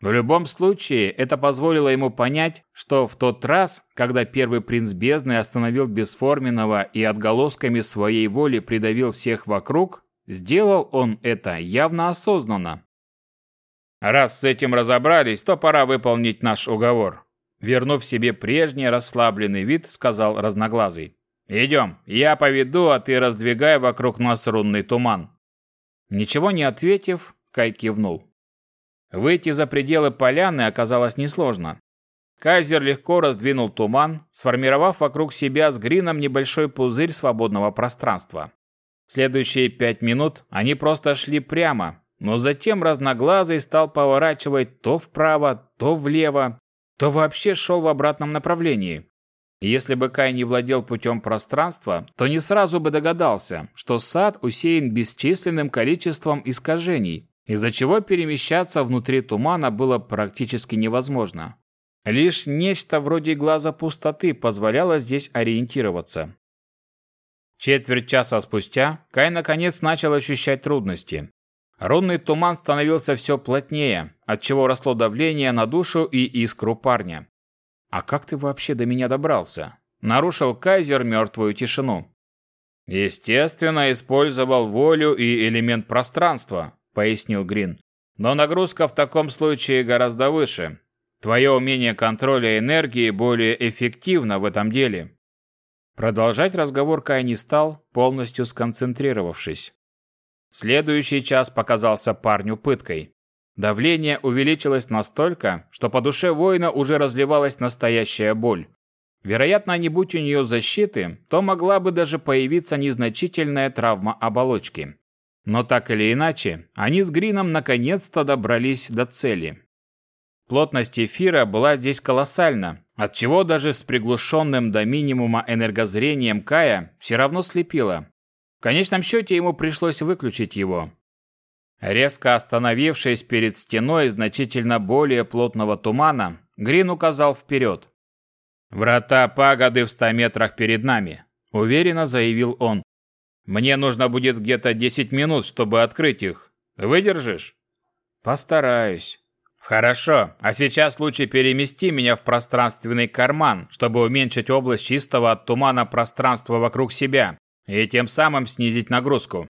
В любом случае, это позволило ему понять, что в тот раз, когда первый принц бездны остановил бесформенного и отголосками своей воли придавил всех вокруг, сделал он это явно осознанно. Раз с этим разобрались, то пора выполнить наш уговор. Вернув себе прежний расслабленный вид, сказал разноглазый. «Идем, я поведу, а ты раздвигай вокруг нас рунный туман». Ничего не ответив, Кай кивнул. Выйти за пределы поляны оказалось несложно. Кайзер легко раздвинул туман, сформировав вокруг себя с Грином небольшой пузырь свободного пространства. Следующие пять минут они просто шли прямо, но затем разноглазый стал поворачивать то вправо, то влево, то вообще шел в обратном направлении. Если бы Кай не владел путем пространства, то не сразу бы догадался, что сад усеян бесчисленным количеством искажений, из-за чего перемещаться внутри тумана было практически невозможно. Лишь нечто вроде глаза пустоты позволяло здесь ориентироваться. Четверть часа спустя Кай наконец начал ощущать трудности. Рунный туман становился все плотнее, отчего росло давление на душу и искру парня. «А как ты вообще до меня добрался?» Нарушил Кайзер мертвую тишину. «Естественно, использовал волю и элемент пространства», — пояснил Грин. «Но нагрузка в таком случае гораздо выше. Твое умение контроля энергии более эффективно в этом деле. Продолжать разговор Кай не стал, полностью сконцентрировавшись. Следующий час показался парню пыткой. Давление увеличилось настолько, что по душе воина уже разливалась настоящая боль. Вероятно, не будь у нее защиты, то могла бы даже появиться незначительная травма оболочки. Но так или иначе, они с Грином наконец-то добрались до цели. Плотность эфира была здесь колоссальна, отчего даже с приглушенным до минимума энергозрением Кая все равно слепило. В конечном счете ему пришлось выключить его. Резко остановившись перед стеной значительно более плотного тумана, Грин указал вперед. «Врата пагоды в ста метрах перед нами», — уверенно заявил он. «Мне нужно будет где-то 10 минут, чтобы открыть их. Выдержишь?» «Постараюсь», Хорошо, а сейчас лучше перемести меня в пространственный карман, чтобы уменьшить область чистого от тумана пространства вокруг себя и тем самым снизить нагрузку.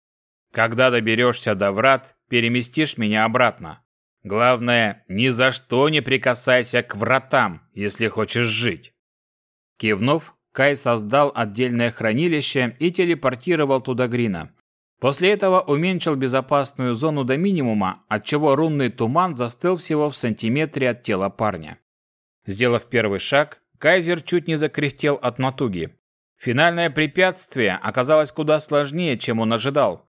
Когда доберешься до врат, переместишь меня обратно. Главное, ни за что не прикасайся к вратам, если хочешь жить. Кивнув, Кай создал отдельное хранилище и телепортировал туда Грина. После этого уменьшил безопасную зону до минимума, отчего рунный туман застыл всего в сантиметре от тела парня. Сделав первый шаг, Кайзер чуть не закряхтел от натуги. Финальное препятствие оказалось куда сложнее, чем он ожидал.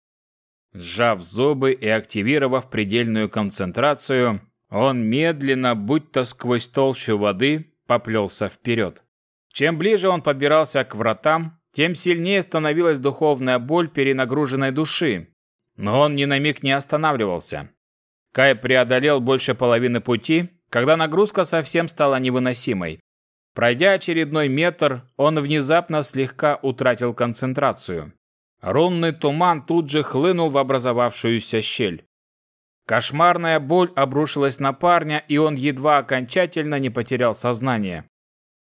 Сжав зубы и активировав предельную концентрацию, он медленно, будто сквозь толщу воды, поплелся вперед. Чем ближе он подбирался к вратам, тем сильнее становилась духовная боль перенагруженной души. Но он ни на миг не останавливался. Кай преодолел больше половины пути, когда нагрузка совсем стала невыносимой. Пройдя очередной метр, он внезапно слегка утратил концентрацию. Рунный туман тут же хлынул в образовавшуюся щель. Кошмарная боль обрушилась на парня, и он едва окончательно не потерял сознание.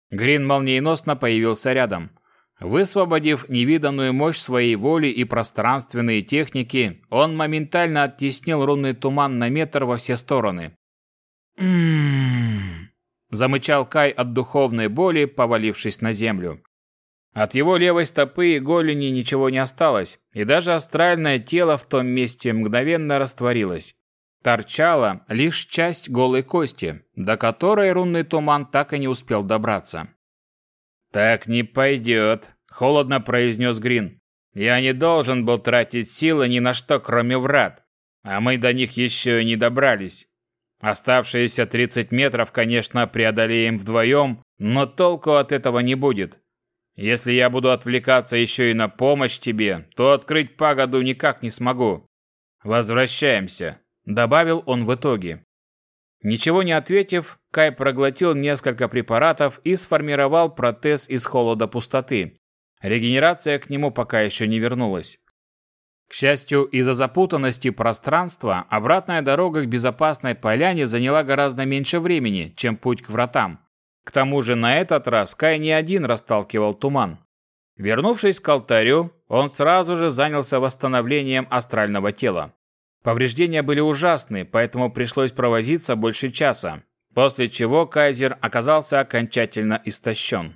Грин молниеносно появился рядом. Высвободив невиданную мощь своей воли и пространственные техники, он моментально оттеснил рунный туман на метр во все стороны. «М-м-м», замычал Кай от духовной боли, повалившись на землю. От его левой стопы и голени ничего не осталось, и даже астральное тело в том месте мгновенно растворилось. Торчала лишь часть голой кости, до которой рунный туман так и не успел добраться. «Так не пойдет», — холодно произнес Грин. «Я не должен был тратить силы ни на что, кроме врат. А мы до них еще не добрались. Оставшиеся 30 метров, конечно, преодолеем вдвоем, но толку от этого не будет. Если я буду отвлекаться еще и на помощь тебе, то открыть пагоду никак не смогу. Возвращаемся», — добавил он в итоге. Ничего не ответив, Кай проглотил несколько препаратов и сформировал протез из холода пустоты. Регенерация к нему пока еще не вернулась. К счастью, из-за запутанности пространства обратная дорога к безопасной поляне заняла гораздо меньше времени, чем путь к вратам. К тому же на этот раз Кай не один расталкивал туман. Вернувшись к алтарю, он сразу же занялся восстановлением астрального тела. Повреждения были ужасны, поэтому пришлось провозиться больше часа, после чего Кайзер оказался окончательно истощен.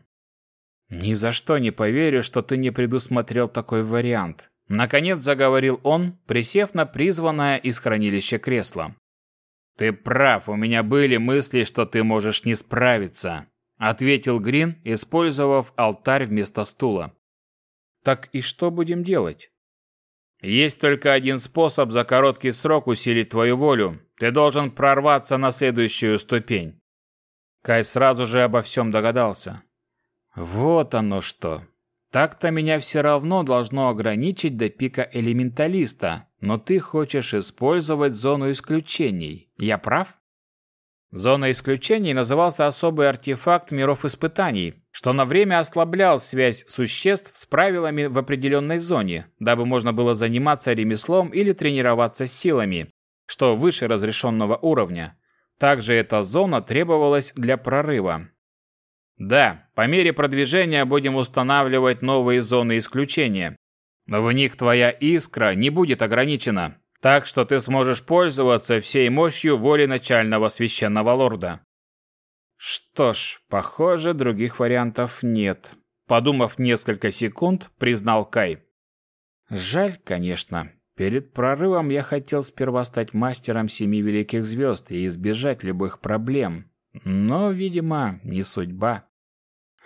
«Ни за что не поверю, что ты не предусмотрел такой вариант», наконец заговорил он, присев на призванное из хранилища кресло. «Ты прав, у меня были мысли, что ты можешь не справиться», ответил Грин, использовав алтарь вместо стула. «Так и что будем делать?» Есть только один способ за короткий срок усилить твою волю. Ты должен прорваться на следующую ступень. Кай сразу же обо всем догадался. Вот оно что. Так-то меня все равно должно ограничить до пика элементалиста, но ты хочешь использовать зону исключений. Я прав? Зона исключений назывался особый артефакт миров испытаний, что на время ослаблял связь существ с правилами в определенной зоне, дабы можно было заниматься ремеслом или тренироваться силами, что выше разрешенного уровня. Также эта зона требовалась для прорыва. Да, по мере продвижения будем устанавливать новые зоны исключения. Но в них твоя искра не будет ограничена, так что ты сможешь пользоваться всей мощью воли начального священного лорда. Что ж, похоже, других вариантов нет. Подумав несколько секунд, признал Кай. Жаль, конечно. Перед прорывом я хотел сперва стать мастером семи великих звезд и избежать любых проблем. Но, видимо, не судьба.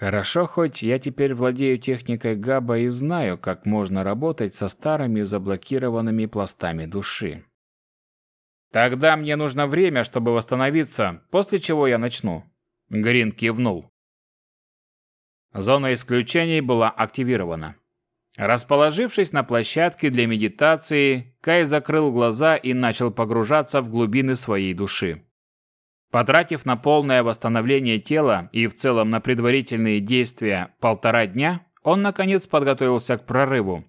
Хорошо, хоть я теперь владею техникой Габа и знаю, как можно работать со старыми заблокированными пластами души. Тогда мне нужно время, чтобы восстановиться, после чего я начну. Грин кивнул. Зона исключений была активирована. Расположившись на площадке для медитации, Кай закрыл глаза и начал погружаться в глубины своей души. Потратив на полное восстановление тела и в целом на предварительные действия полтора дня, он наконец подготовился к прорыву.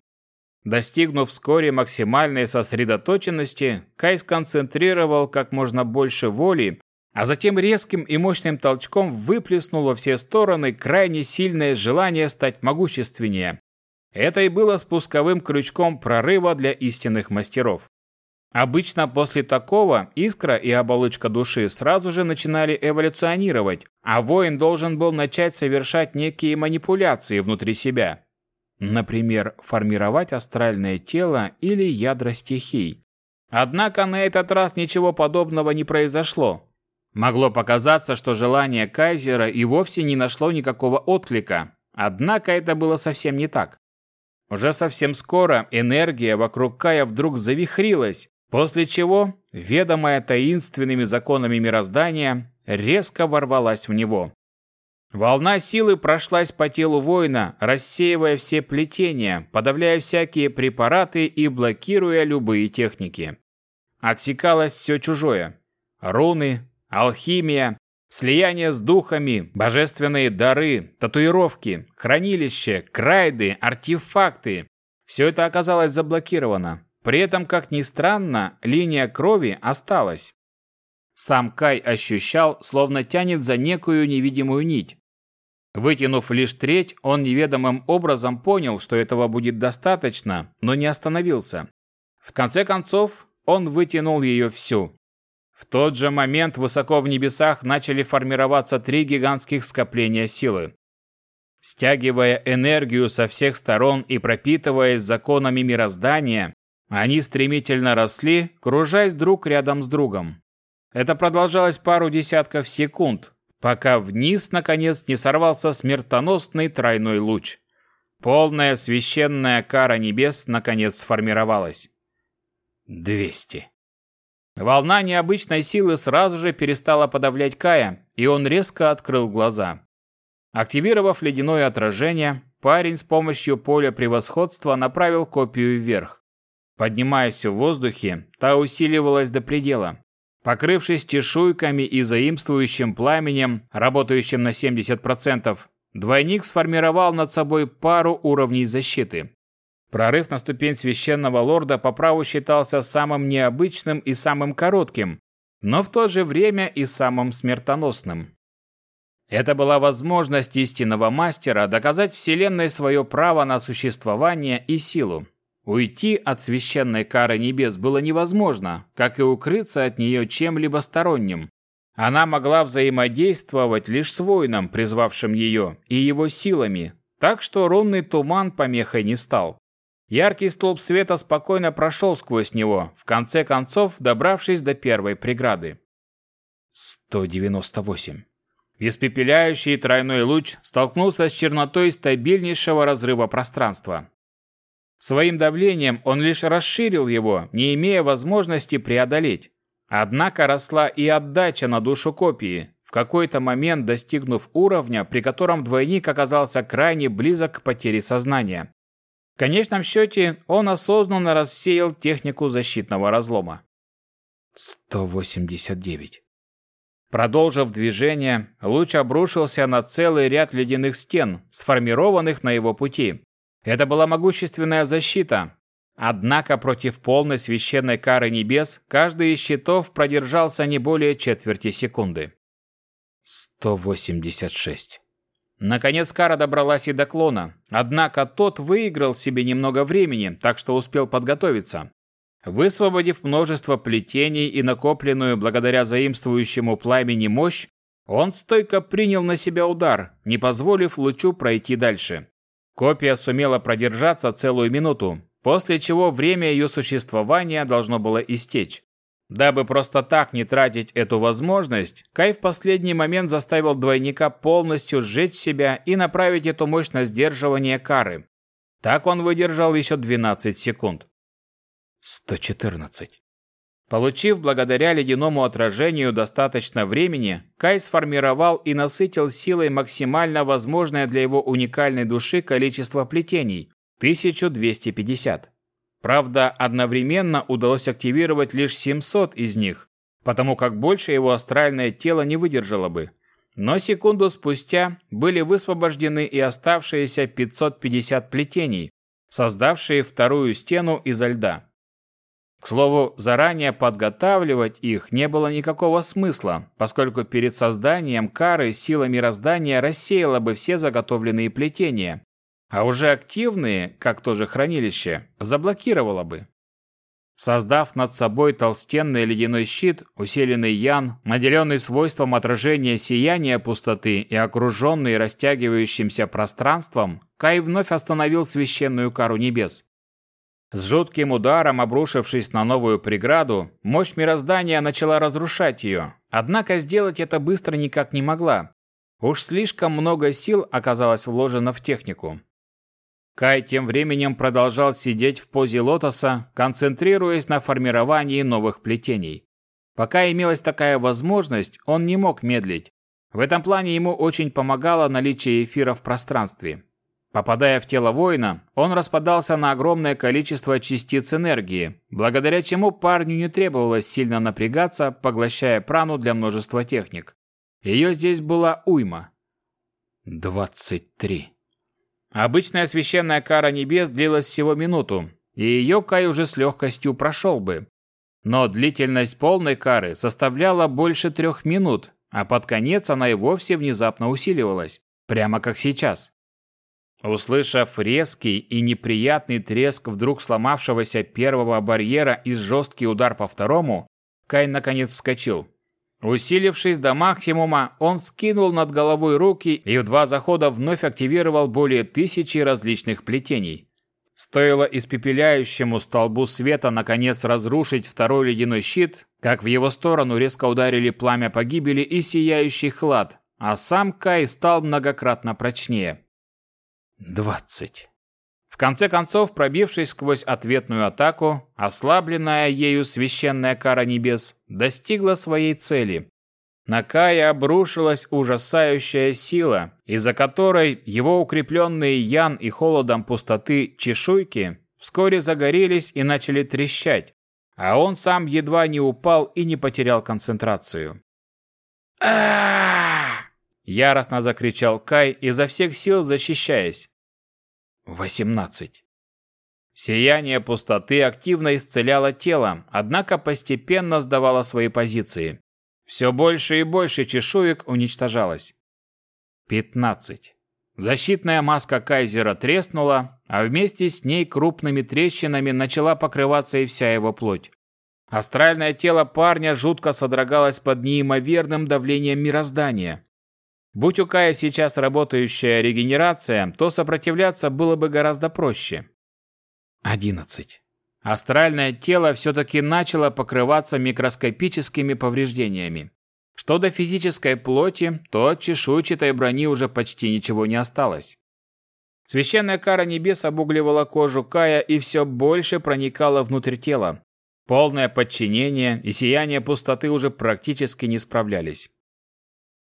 Достигнув вскоре максимальной сосредоточенности, Кай сконцентрировал как можно больше воли, а затем резким и мощным толчком выплеснул во все стороны крайне сильное желание стать могущественнее. Это и было спусковым крючком прорыва для истинных мастеров. Обычно после такого искра и оболочка души сразу же начинали эволюционировать, а воин должен был начать совершать некие манипуляции внутри себя. Например, формировать астральное тело или ядра стихий. Однако на этот раз ничего подобного не произошло. Могло показаться, что желание Кайзера и вовсе не нашло никакого отклика. Однако это было совсем не так. Уже совсем скоро энергия вокруг Кая вдруг завихрилась, После чего, ведомая таинственными законами мироздания, резко ворвалась в него. Волна силы прошлась по телу воина, рассеивая все плетения, подавляя всякие препараты и блокируя любые техники. Отсекалось все чужое. Руны, алхимия, слияние с духами, божественные дары, татуировки, хранилище, крайды, артефакты. Все это оказалось заблокировано. При этом, как ни странно, линия крови осталась. Сам Кай ощущал, словно тянет за некую невидимую нить. Вытянув лишь треть, он неведомым образом понял, что этого будет достаточно, но не остановился. В конце концов, он вытянул ее всю. В тот же момент высоко в небесах начали формироваться три гигантских скопления силы. Стягивая энергию со всех сторон и пропитываясь законами мироздания, они стремительно росли, кружась друг рядом с другом. Это продолжалось пару десятков секунд, пока вниз, наконец, не сорвался смертоносный тройной луч. Полная священная кара небес, наконец, сформировалась. 200. Волна необычной силы сразу же перестала подавлять Кая, и он резко открыл глаза. Активировав ледяное отражение, парень с помощью поля превосходства направил копию вверх. Поднимаясь в воздухе, та усиливалась до предела. Покрывшись чешуйками и заимствующим пламенем, работающим на 70%, двойник сформировал над собой пару уровней защиты. Прорыв на ступень священного лорда по праву считался самым необычным и самым коротким, но в то же время и самым смертоносным. Это была возможность истинного мастера доказать Вселенной свое право на существование и силу. Уйти от священной кары небес было невозможно, как и укрыться от нее чем-либо сторонним. Она могла взаимодействовать лишь с воином, призвавшим ее, и его силами, так что рунный туман помехой не стал. Яркий столб света спокойно прошел сквозь него, в конце концов добравшись до первой преграды. 198. Испепеляющий тройной луч столкнулся с чернотой стабильнейшего разрыва пространства. Своим давлением он лишь расширил его, не имея возможности преодолеть. Однако росла и отдача на душу копии, в какой-то момент достигнув уровня, при котором двойник оказался крайне близок к потере сознания. В конечном счете он осознанно рассеял технику защитного разлома. 189. Продолжив движение, луч обрушился на целый ряд ледяных стен, сформированных на его пути. Это была могущественная защита. Однако против полной священной кары небес каждый из щитов продержался не более четверти секунды. 186. Наконец Кара добралась и до клона, однако тот выиграл себе немного времени, так что успел подготовиться. Высвободив множество плетений и накопленную благодаря заимствующему пламени мощь, он стойко принял на себя удар, не позволив лучу пройти дальше. Копия сумела продержаться целую минуту, после чего время ее существования должно было истечь. Дабы просто так не тратить эту возможность, Кай в последний момент заставил двойника полностью сжечь себя и направить эту мощь на сдерживание кары. Так он выдержал еще 12 секунд. 114. Получив благодаря ледяному отражению достаточно времени, Кай сформировал и насытил силой максимально возможное для его уникальной души количество плетений – 1250. Правда, одновременно удалось активировать лишь 700 из них, потому как больше его астральное тело не выдержало бы. Но секунду спустя были высвобождены и оставшиеся 550 плетений, создавшие вторую стену изо льда. К слову, заранее подготавливать их не было никакого смысла, поскольку перед созданием кары сила мироздания рассеяла бы все заготовленные плетения, а уже активные, как тоже хранилище, заблокировала бы. Создав над собой толстенный ледяной щит, усиленный ян, наделенный свойством отражения сияния пустоты и окруженный растягивающимся пространством, Кай вновь остановил священную кару небес. С жутким ударом, обрушившись на новую преграду, мощь мироздания начала разрушать ее, однако сделать это быстро никак не могла. Уж слишком много сил оказалось вложено в технику. Кай тем временем продолжал сидеть в позе лотоса, концентрируясь на формировании новых плетений. Пока имелась такая возможность, он не мог медлить. В этом плане ему очень помогало наличие эфира в пространстве. Попадая в тело воина, он распадался на огромное количество частиц энергии, благодаря чему парню не требовалось сильно напрягаться, поглощая прану для множества техник. Ее здесь была уйма. 23. Обычная священная кара небес длилась всего минуту, и ее Кай уже с легкостью прошел бы. Но длительность полной кары составляла больше трех минут, а под конец она и вовсе внезапно усиливалась, прямо как сейчас. Услышав резкий и неприятный треск вдруг сломавшегося первого барьера и жесткий удар по второму, Кай наконец вскочил. Усилившись до максимума, он скинул над головой руки и в два захода вновь активировал более тысячи различных плетений. Стоило испепеляющему столбу света наконец разрушить второй ледяной щит, как в его сторону резко ударили пламя погибели и сияющий хлад, а сам Кай стал многократно прочнее. Двадцать. В конце концов, пробившись сквозь ответную атаку, ослабленная ею священная кара небес достигла своей цели. На Кая обрушилась ужасающая сила, из-за которой его укрепленные ян и холодом пустоты чешуйки вскоре загорелись и начали трещать, а он сам едва не упал и не потерял концентрацию. а Яростно закричал Кай, изо всех сил защищаясь. 18. Сияние пустоты активно исцеляло тело, однако постепенно сдавало свои позиции. Все больше и больше чешуек уничтожалось. 15. Защитная маска Кайзера треснула, а вместе с ней крупными трещинами начала покрываться и вся его плоть. Астральное тело парня жутко содрогалось под неимоверным давлением мироздания. Будь у Кая сейчас работающая регенерация, то сопротивляться было бы гораздо проще. 11. Астральное тело все-таки начало покрываться микроскопическими повреждениями. Что до физической плоти, то от чешуйчатой брони уже почти ничего не осталось. Священная кара небес обугливала кожу Кая и все больше проникала внутрь тела. Полное подчинение и сияние пустоты уже практически не справлялись.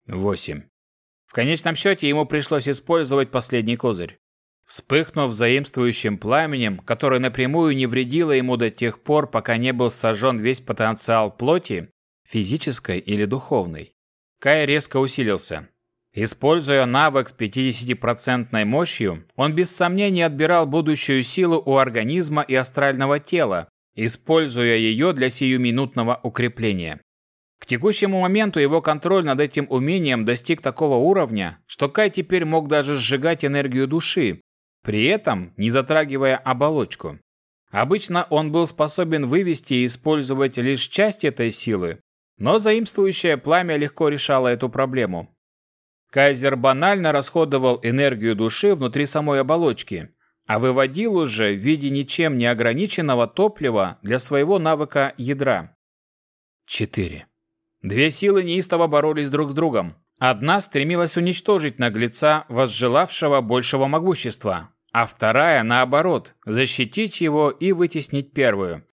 Восемь. В конечном счете ему пришлось использовать последний козырь. Вспыхнув заимствующим пламенем, которое напрямую не вредило ему до тех пор, пока не был сожжен весь потенциал плоти, физической или духовной, Кай резко усилился. Используя навык с 50% мощью, он без сомнения отбирал будущую силу у организма и астрального тела, используя ее для сиюминутного укрепления. К текущему моменту его контроль над этим умением достиг такого уровня, что Кай теперь мог даже сжигать энергию души, при этом не затрагивая оболочку. Обычно он был способен вывести и использовать лишь часть этой силы, но заимствующее пламя легко решало эту проблему. Кайзер банально расходовал энергию души внутри самой оболочки, а выводил уже в виде ничем не ограниченного топлива для своего навыка ядра. 4. Две силы неистово боролись друг с другом. Одна стремилась уничтожить наглеца, возжелавшего большего могущества, а вторая, наоборот, защитить его и вытеснить первую.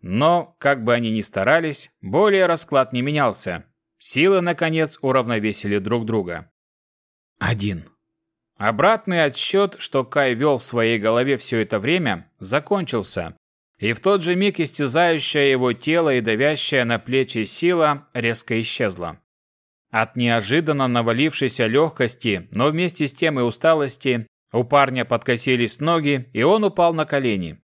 Но, как бы они ни старались, более расклад не менялся. Силы, наконец, уравновесили друг друга. Один. Обратный отсчет, что Кай вел в своей голове все это время, закончился, и в тот же миг истязающая его тело и давящая на плечи сила резко исчезла. От неожиданно навалившейся легкости, но вместе с тем и усталости, у парня подкосились ноги, и он упал на колени.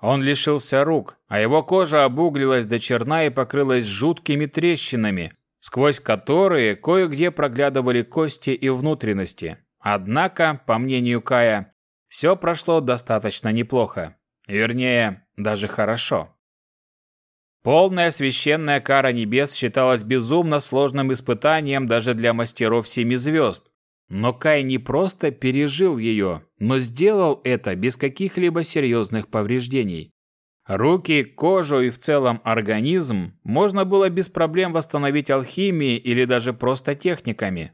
Он лишился рук, а его кожа обуглилась до черна и покрылась жуткими трещинами, сквозь которые кое-где проглядывали кости и внутренности. Однако, по мнению Кая, все прошло достаточно неплохо. Вернее, даже хорошо. Полная священная кара небес считалась безумно сложным испытанием даже для мастеров семи звезд. Но Кай не просто пережил ее, но сделал это без каких-либо серьезных повреждений. Руки, кожу и в целом организм можно было без проблем восстановить алхимией или даже просто техниками.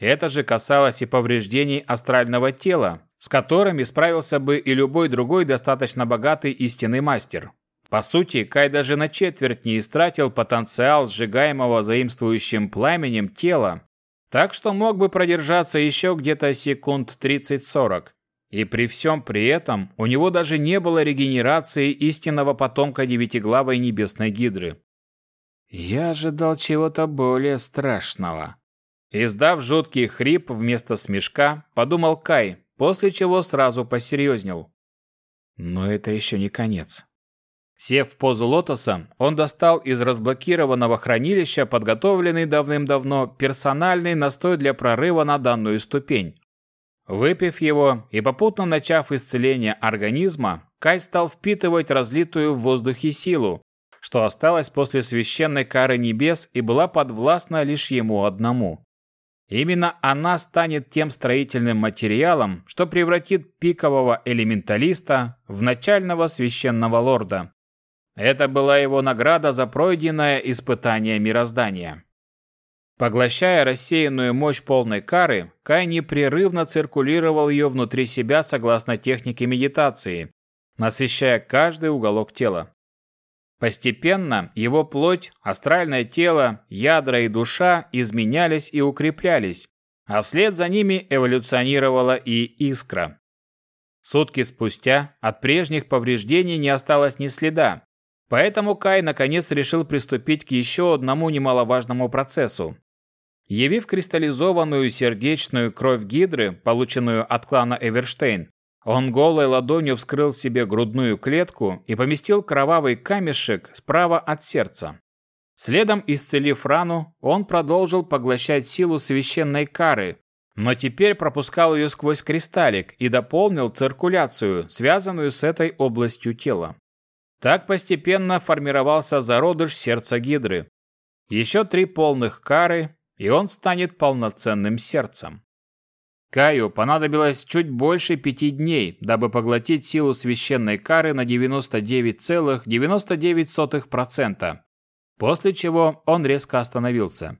Это же касалось и повреждений астрального тела, с которыми справился бы и любой другой достаточно богатый истинный мастер. По сути, Кай даже на четверть не истратил потенциал сжигаемого заимствующим пламенем тела, так что мог бы продержаться еще где-то секунд 30-40. И при всем при этом у него даже не было регенерации истинного потомка девятиглавой небесной гидры. Я ожидал чего-то более страшного. Издав жуткий хрип вместо смешка, подумал Кай, после чего сразу посерьезнел. Но это еще не конец. Сев в позу лотоса, он достал из разблокированного хранилища подготовленный давным-давно персональный настой для прорыва на данную ступень. Выпив его и попутно начав исцеление организма, Кай стал впитывать разлитую в воздухе силу, что осталось после священной кары небес и была подвластна лишь ему одному. Именно она станет тем строительным материалом, что превратит пикового элементалиста в начального священного лорда. Это была его награда за пройденное испытание мироздания. Поглощая рассеянную мощь полной кары, Кай непрерывно циркулировал ее внутри себя согласно технике медитации, насыщая каждый уголок тела. Постепенно его плоть, астральное тело, ядра и душа изменялись и укреплялись, а вслед за ними эволюционировала и искра. Сутки спустя от прежних повреждений не осталось ни следа, поэтому Кай наконец решил приступить к еще одному немаловажному процессу Явив кристаллизованную сердечную кровь гидры, полученную от клана Эверштейн, он голой ладонью вскрыл себе грудную клетку и поместил кровавый камешек справа от сердца. Следом, исцелив рану, он продолжил поглощать силу священной кары, но теперь пропускал ее сквозь кристаллик и дополнил циркуляцию, связанную с этой областью тела. Так постепенно формировался зародыш сердца гидры. Еще три полных кары, и он станет полноценным сердцем. Каю понадобилось чуть больше пяти дней, дабы поглотить силу священной кары на 99,99%, ,99%, после чего он резко остановился.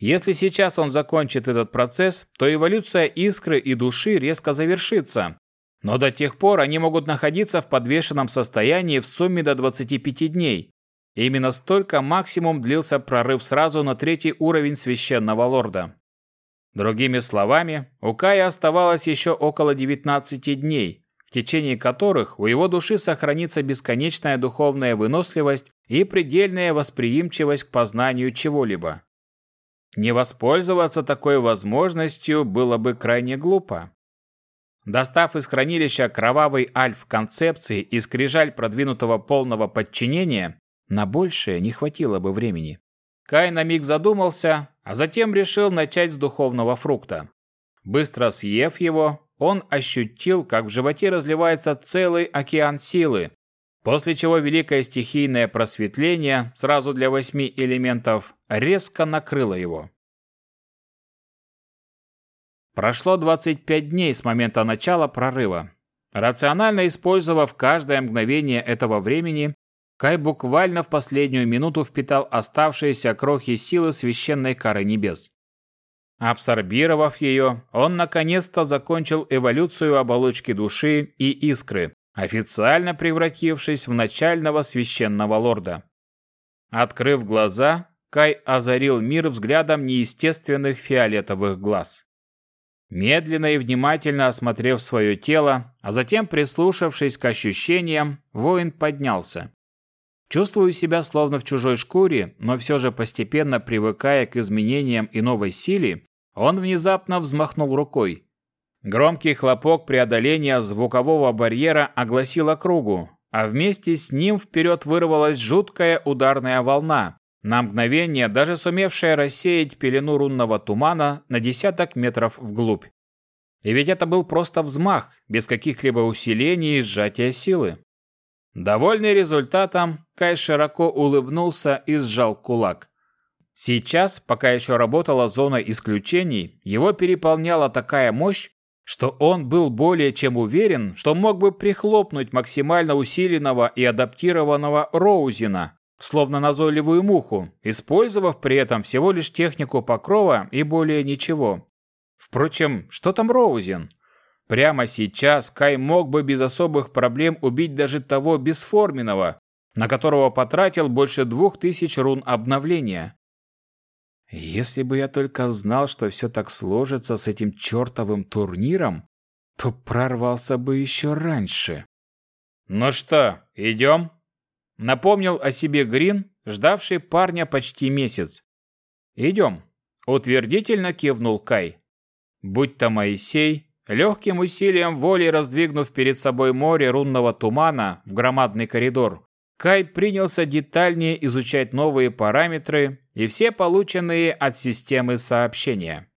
Если сейчас он закончит этот процесс, то эволюция искры и души резко завершится, но до тех пор они могут находиться в подвешенном состоянии в сумме до 25 дней, Именно столько максимум длился прорыв сразу на третий уровень священного лорда. Другими словами, у Кая оставалось еще около 19 дней, в течение которых у его души сохранится бесконечная духовная выносливость и предельная восприимчивость к познанию чего-либо. Не воспользоваться такой возможностью было бы крайне глупо. Достав из хранилища кровавый альф концепции и скрижаль продвинутого полного подчинения, на большее не хватило бы времени. Кай на миг задумался, а затем решил начать с духовного фрукта. Быстро съев его, он ощутил, как в животе разливается целый океан силы, после чего великое стихийное просветление сразу для восьми элементов резко накрыло его. Прошло 25 дней с момента начала прорыва. Рационально использовав каждое мгновение этого времени, Кай буквально в последнюю минуту впитал оставшиеся крохи силы священной кары небес. Абсорбировав ее, он наконец-то закончил эволюцию оболочки души и искры, официально превратившись в начального священного лорда. Открыв глаза, Кай озарил мир взглядом неестественных фиолетовых глаз. Медленно и внимательно осмотрев свое тело, а затем прислушавшись к ощущениям, воин поднялся. Чувствую себя словно в чужой шкуре, но все же постепенно привыкая к изменениям и новой силе, он внезапно взмахнул рукой. Громкий хлопок преодоления звукового барьера огласил округу, а вместе с ним вперед вырвалась жуткая ударная волна, на мгновение даже сумевшая рассеять пелену рунного тумана на десяток метров вглубь. И ведь это был просто взмах, без каких-либо усилений и сжатия силы. Довольный результатом, Кай широко улыбнулся и сжал кулак. Сейчас, пока еще работала зона исключений, его переполняла такая мощь, что он был более чем уверен, что мог бы прихлопнуть максимально усиленного и адаптированного Роузина, словно назойливую муху, использовав при этом всего лишь технику покрова и более ничего. Впрочем, что там Роузин? Прямо сейчас Кай мог бы без особых проблем убить даже того бесформенного, на которого потратил больше двух тысяч рун обновления. Если бы я только знал, что все так сложится с этим чертовым турниром, то прорвался бы еще раньше. «Ну что, идем?» Напомнил о себе Грин, ждавший парня почти месяц. «Идем», — утвердительно кивнул Кай. Будь то Моисей, Легким усилием воли раздвигнув перед собой море рунного тумана в громадный коридор, Кай принялся детальнее изучать новые параметры и все полученные от системы сообщения.